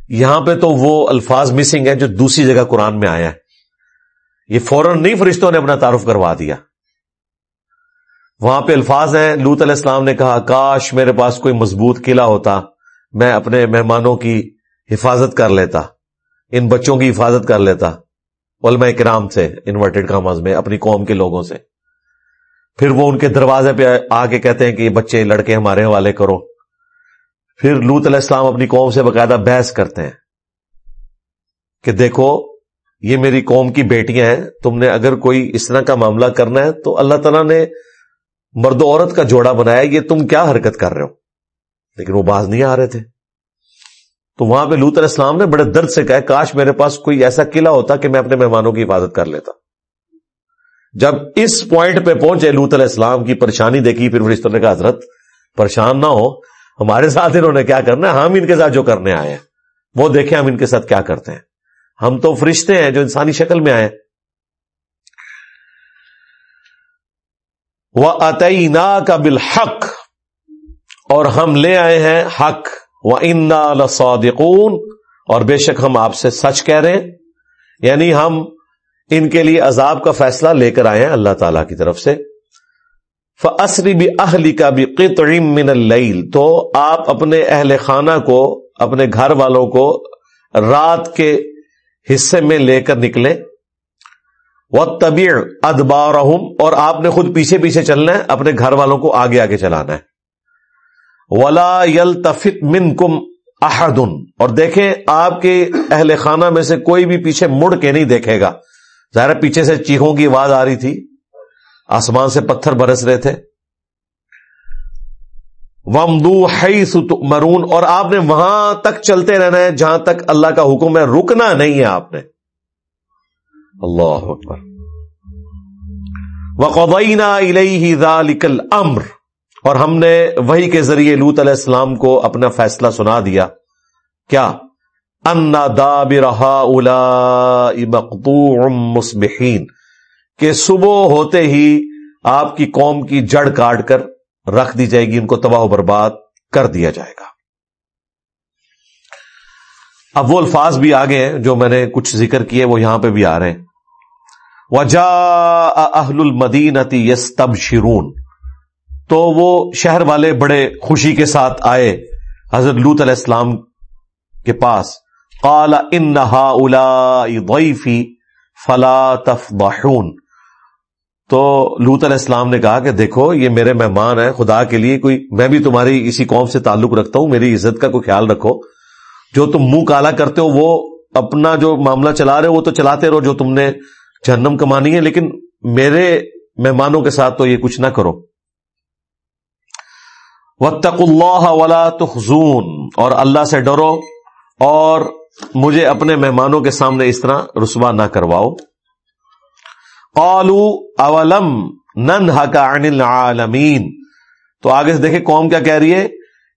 یہاں پہ تو وہ الفاظ مسنگ ہے جو دوسری جگہ قرآن میں آیا ہے۔ یہ فوراً نہیں فرشتوں نے اپنا تعارف کروا دیا۔ وہاں پہ الفاظ ہیں لوت علیہ السلام نے کہا، کاش میرے پاس کوئی مضبوط قلعہ ہوتا۔ میں اپنے مہمانوں کی حفاظت کر لیتا، ان بچوں کی حفاظت کر لیتا، علماء کرام سے انورٹیڈ کامز میں، اپنی قوم کے لوگوں سے۔ پھر وہ ان کے دروازے پہ آ کے کہتے ہیں کہ یہ بچے، لڑکے ہمارے حوالے کرو۔ پھر لوت علیہ السلام اپنی قوم سے باقاعدہ بحث کرتے ہیں کہ دیکھو، یہ میری قوم کی بیٹیاں ہیں، تم نے اگر کوئی اس طرح کا معاملہ کرنا ہے تو اللہ تعالیٰ نے مرد و عورت کا جوڑا بنایا، یہ تم کیا حرکت کر رہے ہو؟ لیکن وہ باز نہیں آ رہے تھے۔ تو وہاں پہ لوت علیہ السلام نے بڑے درد سے کہا، کاش میرے پاس کوئی ایسا قلعہ ہوتا کہ میں اپنے مہمانوں کی حفاظت کر لیتا۔ جب اس پوائنٹ پہ پہنچے لوت علیہ السلام کی پریشانی دیکھی، پھر فرشتوں نے کہا، حضرت، پریشان نہ ہو۔ ہمارے ساتھ انہوں نے کیا کرنا ہے؟ ہم ان کے ساتھ جو کرنے آئے ہیں، وہ دیکھیں ہم ان کے ساتھ کیا کرتے ہیں۔ ہم تو فرشتے ہیں جو انسانی شکل میں آئے وہ عطینا کا بالحق اور ہم لے آئے ہیں حق۔ وہ انا لصادقون۔ اور بے شک ہم آپ سے سچ کہہ رہے ہیں۔ یعنی ہم ان کے لیے عذاب کا فیصلہ لے کر آئے ہیں اللہ تعالی کی طرف سے۔ فصری بھی اہلی کا بھی قطعم من اللیل تو آپ اپنے اہل خانہ کو، اپنے گھر والوں کو رات کے حصے میں لے کر نکلے وہ طبیع ادبار اور آپ نے خود پیچھے پیچھے چلنا ہے، اپنے گھر والوں کو آگے آگے چلانا ہے۔ ولا یل تفت من کم احدن اور دیکھیں، آپ کے اہل خانہ میں سے کوئی بھی پیچھے مڑ کے نہیں دیکھے گا۔ ظاہر پیچھے سے چیخوں کی آواز آ رہی تھی۔ آسمان سے پتھر برس رہے تھے۔ ومدو ہئی مرون اور آپ نے وہاں تک چلتے رہنا ہے، جہاں تک اللہ کا حکم ہے، رکنا نہیں ہے آپ نے۔ اللہ اکبر۔ وقبینا الیہ ذالک الامر اور ہم نے وہی کے ذریعے لوت علیہ السلام کو اپنا فیصلہ سنا دیا۔ کیا؟ انا دا رہا مسبحین کہ صبح ہوتے ہی آپ کی قوم کی جڑ کاٹ کر رکھ دی جائے گی، ان کو تباہ و برباد کر دیا جائے گا۔ اب وہ الفاظ بھی آگے ہیں جو میں نے کچھ ذکر کیے، وہ یہاں پہ بھی آ رہے ہیں۔ وجا اہل المدینتی یس تب شرون تو وہ شہر والے بڑے خوشی کے ساتھ آئے۔ حضرت لوت علیہ السلام کے پاس۔ قال ان ضیفی فلا تفضحون۔ تو لوت علیہ السلام نے کہا کہ دیکھو، یہ میرے مہمان ہیں، خدا کے لیے کوئی، میں بھی تمہاری اسی قوم سے تعلق رکھتا ہوں، میری عزت کا کوئی خیال رکھو۔ جو تم منہ کالا کرتے ہو، وہ اپنا جو معاملہ چلا رہے ہو، وہ تو چلاتے رہو، جو تم نے جہنم کمانی ہے، لیکن میرے مہمانوں کے ساتھ تو یہ کچھ نہ کرو۔ وطق اللہ ولا تخزون۔ اور اللہ سے ڈرو اور مجھے اپنے مہمانوں کے سامنے اس طرح رسوا نہ کرواؤ۔ قالو اولم نن کا انل عالمین تو آگے سے دیکھیں قوم کیا کہہ رہی ہے۔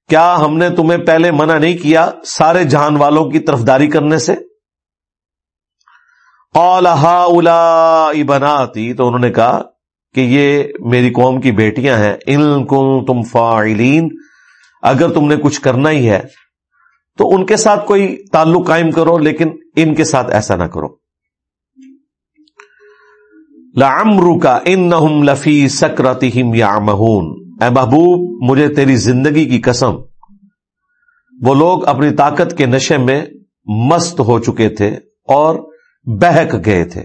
کیا ہم نے تمہیں پہلے منع نہیں کیا سارے جہان والوں کی طرفداری کرنے سے؟ بناتی تو انہوں نے کہا کہ یہ میری قوم کی بیٹیاں ہیں۔ ان کو تم فاعلین۔ اگر تم نے کچھ کرنا ہی ہے، تو ان کے ساتھ کوئی تعلق قائم کرو، لیکن ان کے ساتھ ایسا نہ کرو۔ لامرو کا ان نہ لفی سکرتیم یا مہون اے محبوب، مجھے تیری زندگی کی قسم۔ وہ لوگ اپنی طاقت کے نشے میں مست ہو چکے تھے اور بہک گئے تھے۔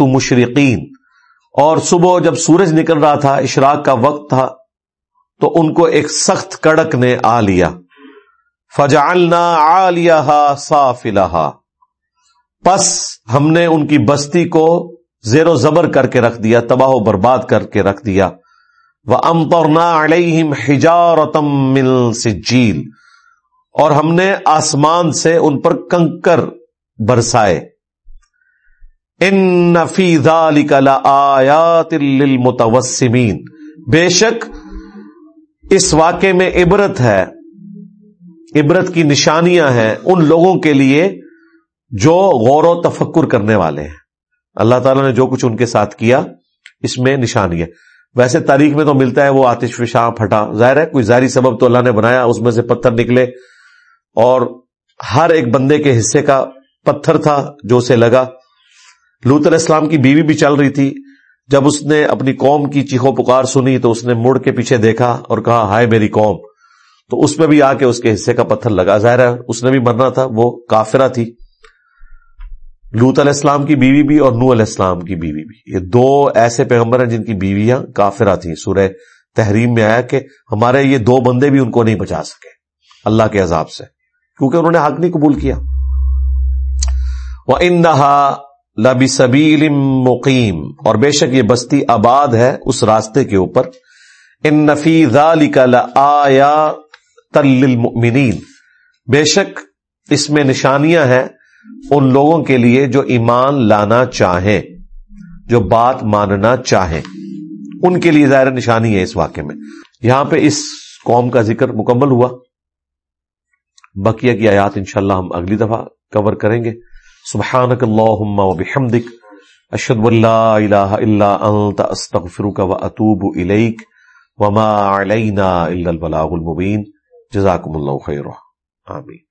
مشرقین اور صبح جب سورج نکل رہا تھا، اشراق کا وقت تھا، تو ان کو ایک سخت کڑک نے آ لیا۔ فجعلنا عالیہا صافلہا پس ہم نے ان کی بستی کو زیر و زبر کر کے رکھ دیا، تباہ و برباد کر کے رکھ دیا۔ وہ امپورنا علیہم ہجارتم مل سجیل اور ہم نے آسمان سے ان پر کنکر برسائے۔ ان نفیز آیات للمتوسمین بے شک، اس واقعے میں عبرت ہے، عبرت کی نشانیاں ہیں ان لوگوں کے لیے جو غور و تفکر کرنے والے ہیں۔ اللہ تعالیٰ نے جو کچھ ان کے ساتھ کیا، اس میں نشانی ہے۔ ویسے تاریخ میں تو ملتا ہے وہ آتش فشاں پھٹا۔ ظاہر ہے، کوئی ظاہری سبب تو اللہ نے بنایا، اس میں سے پتھر نکلے۔ اور ہر ایک بندے کے حصے کا پتھر تھا جو اسے لگا۔ لوت علیہ السلام کی بیوی بھی چل رہی تھی۔ جب اس نے اپنی قوم کی چیخو پکار سنی تو اس نے مڑ کے پیچھے دیکھا اور کہا، ہائے میری قوم۔ تو اس میں بھی آ کے اس کے حصے کا پتھر لگا۔ ظاہر ہے، اس نے بھی مرنا تھا، وہ کافرہ تھی۔ لوت علیہ السلام کی بیوی بھی اور نو علیہ السلام کی بیوی بھی۔ یہ دو ایسے پیغمبر ہیں جن کی بیویاں کافرہ تھیں۔ سورہ تحریم میں آیا کہ ہمارے یہ دو بندے بھی ان کو نہیں بچا سکے، اللہ کے عذاب سے۔ کیونکہ انہوں نے حق نہیں قبول کیا۔ وہ اندہا لبی سبیل مقیم اور بے شک یہ بستی آباد ہے اس راستے کے اوپر۔ ان نفیز آیا تل بے شک اس میں نشانیاں ہیں ان لوگوں کے لیے جو ایمان لانا چاہیں، جو بات ماننا چاہیں۔ ان کے لیے ظاہر نشانی ہے اس واقعے میں۔ یہاں پہ اس قوم کا ذکر مکمل ہوا۔ بقیہ کی آیات انشاءاللہ ہم اگلی دفعہ کور کریں گے۔ سبحانک اللہم و بحمدک، اشہد واللہ الہ الا انت، استغفرک و اتوب الیک، وما علینا الا البلاغ المبین. جزاکم اللہ خیر آمین.